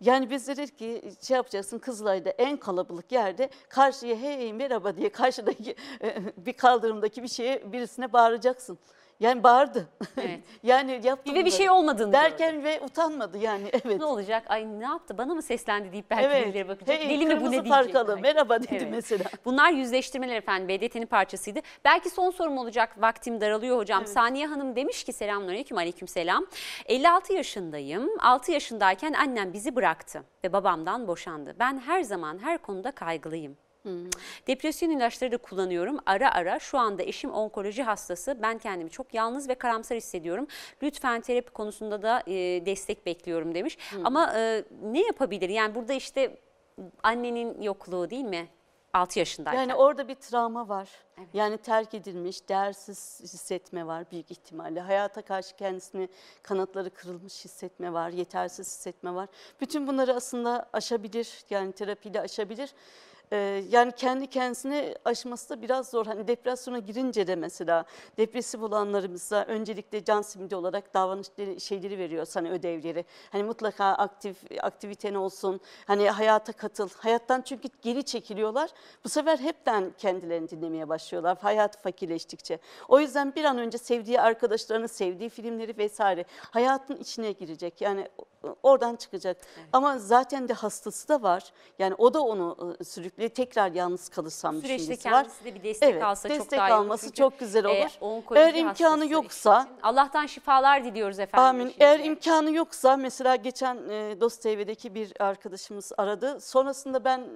Yani biz de dedik ki şey yapacaksın Kızılay'da en kalabalık yerde karşıya hey merhaba diye karşıdaki bir kaldırımdaki bir şeye birisine bağıracaksın. Yani bağırdı. Evet. yani yaptı Ve bir şey olmadığını derken ve utanmadı yani evet. Ne olacak? Ay ne yaptı? Bana mı seslendi deyip belki Evet. birileri bakacak. Hey, Deli mi bu ne diyecek? parkalı merhaba dedi Evet. mesela. Bunlar yüzleştirmeler efendim. BDT'nin parçasıydı. Belki son sorum olacak. Vaktim daralıyor hocam. Saniye Hanım demiş ki selamünaleyküm aleyküm selam. 56 yaşındayım. 6 yaşındayken annem bizi bıraktı ve babamdan boşandı. Ben her zaman her konuda kaygılıyım. Depresyon ilaçları da kullanıyorum. Ara ara şu anda eşim onkoloji hastası. Ben kendimi çok yalnız ve karamsar hissediyorum. Lütfen terapi konusunda da e, destek bekliyorum demiş. Ama e, ne yapabilir? Yani burada işte annenin yokluğu değil mi? 6 yaşındayken. Yani orada bir travma var. Yani terk edilmiş, değersiz hissetme var büyük ihtimalle. Hayata karşı kendisini kanatları kırılmış hissetme var, yetersiz hissetme var. Bütün bunları aslında aşabilir, yani terapiyle aşabilir. Ee, yani kendi kendisine aşması da biraz zor. Hani depresyona girince de mesela depresif olanlarımıza öncelikle can simidi olarak davranışları şeyleri veriyor sana ödevleri. Hani mutlaka aktif aktiviten olsun. Hani hayata katıl. Hayattan çünkü geri çekiliyorlar. Bu sefer hepten kendilerini dinlemeye başlıyorlar. Hayat fakirleştikçe. O yüzden bir an önce sevdiği arkadaşlarını, sevdiği filmleri vesaire hayatın içine girecek. Yani oradan çıkacak. Ama zaten de hastası da var. Yani o da onu e, sürüklüyor. Tekrar yalnız kalırsam Süreçte düşüncesi var. kendisi de bir destek Evet, alsa çok destek daha iyi olur. alması Çünkü, çok güzel e, olur. onkoloji Eğer imkanı yoksa- için Allah'tan şifalar diliyoruz efendim. Amin. eşinize. Eğer imkanı yoksa mesela geçen e, Dost TV'deki bir arkadaşımız aradı. Sonrasında ben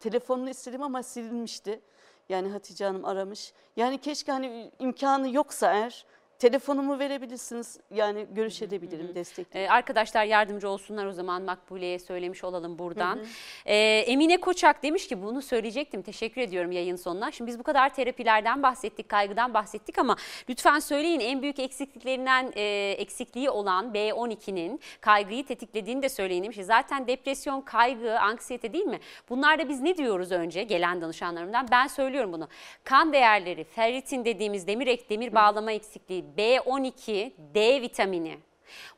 telefonunu istedim ama silinmişti. Yani Hatice Hanım aramış. Yani keşke hani imkanı yoksa eğer telefonumu verebilirsiniz. Yani görüşebilirim, destek. Ee, arkadaşlar yardımcı olsunlar o zaman Makbule'ye söylemiş olalım buradan. Ee, Emine Koçak demiş ki bunu söyleyecektim teşekkür ediyorum yayın sonuna. Şimdi biz bu kadar terapilerden bahsettik, kaygıdan bahsettik ama lütfen söyleyin en büyük eksikliklerinden e, eksikliği olan B12'nin kaygıyı tetiklediğini de söyleyin demiş. Zaten depresyon, kaygı, anksiyete değil mi? Bunlarda biz ne diyoruz önce gelen danışanlarımdan? Ben söylüyorum bunu. Kan değerleri, ferritin dediğimiz demir ek, demir bağlama eksikliği, B12, D vitamini.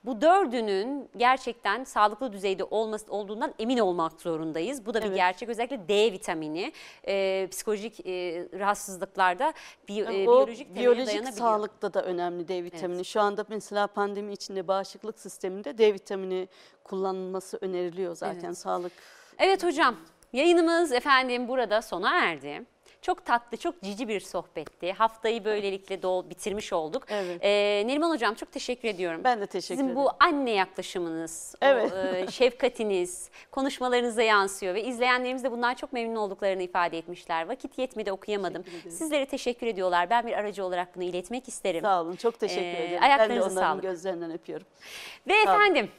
Bu dördünün gerçekten sağlıklı düzeyde olması olduğundan emin olmak zorundayız. Bu da bir Evet. gerçek. Özellikle D vitamini e, psikolojik e, rahatsızlıklarda bi, e, o biyolojik biyolojik sağlıkta da önemli D vitamini. Şu anda mesela pandemi içinde bağışıklık sisteminde D vitamini kullanılması öneriliyor zaten sağlık. Evet hocam yayınımız efendim burada sona erdi. Çok tatlı, çok cici bir sohbetti. Haftayı böylelikle dol bitirmiş olduk. Evet. Ee, Neriman Hocam çok teşekkür ediyorum. Ben de teşekkür Sizin ederim. bu anne yaklaşımınız, Evet. o, e, şefkatiniz konuşmalarınıza yansıyor ve izleyenlerimiz de bundan çok memnun olduklarını ifade etmişler. Vakit yetmedi okuyamadım. Teşekkür. Sizlere teşekkür ediyorlar. Ben bir aracı olarak bunu iletmek isterim. Sağ olun. Çok teşekkür Ee, ederim. Ben de ayaklarınıza onların sağlık. gözlerinden öpüyorum. Ve efendim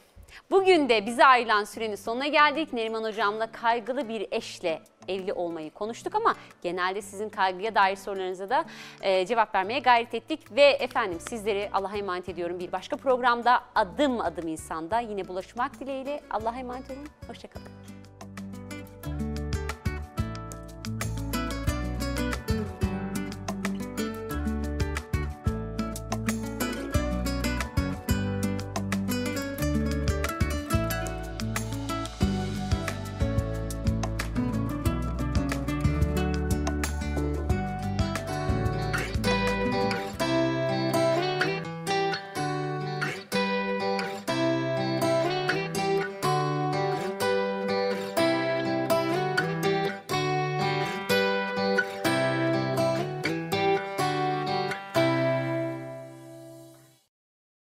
bugün de bize ayrılan sürenin sonuna geldik. Neriman Hocam'la kaygılı bir eşle evli olmayı konuştuk ama genelde sizin kaygıya dair sorularınıza da e, cevap vermeye gayret ettik. Ve efendim sizleri Allah'a emanet ediyorum. Bir başka programda adım adım insanda yine buluşmak dileğiyle Allah'a emanet olun. Hoşçakalın.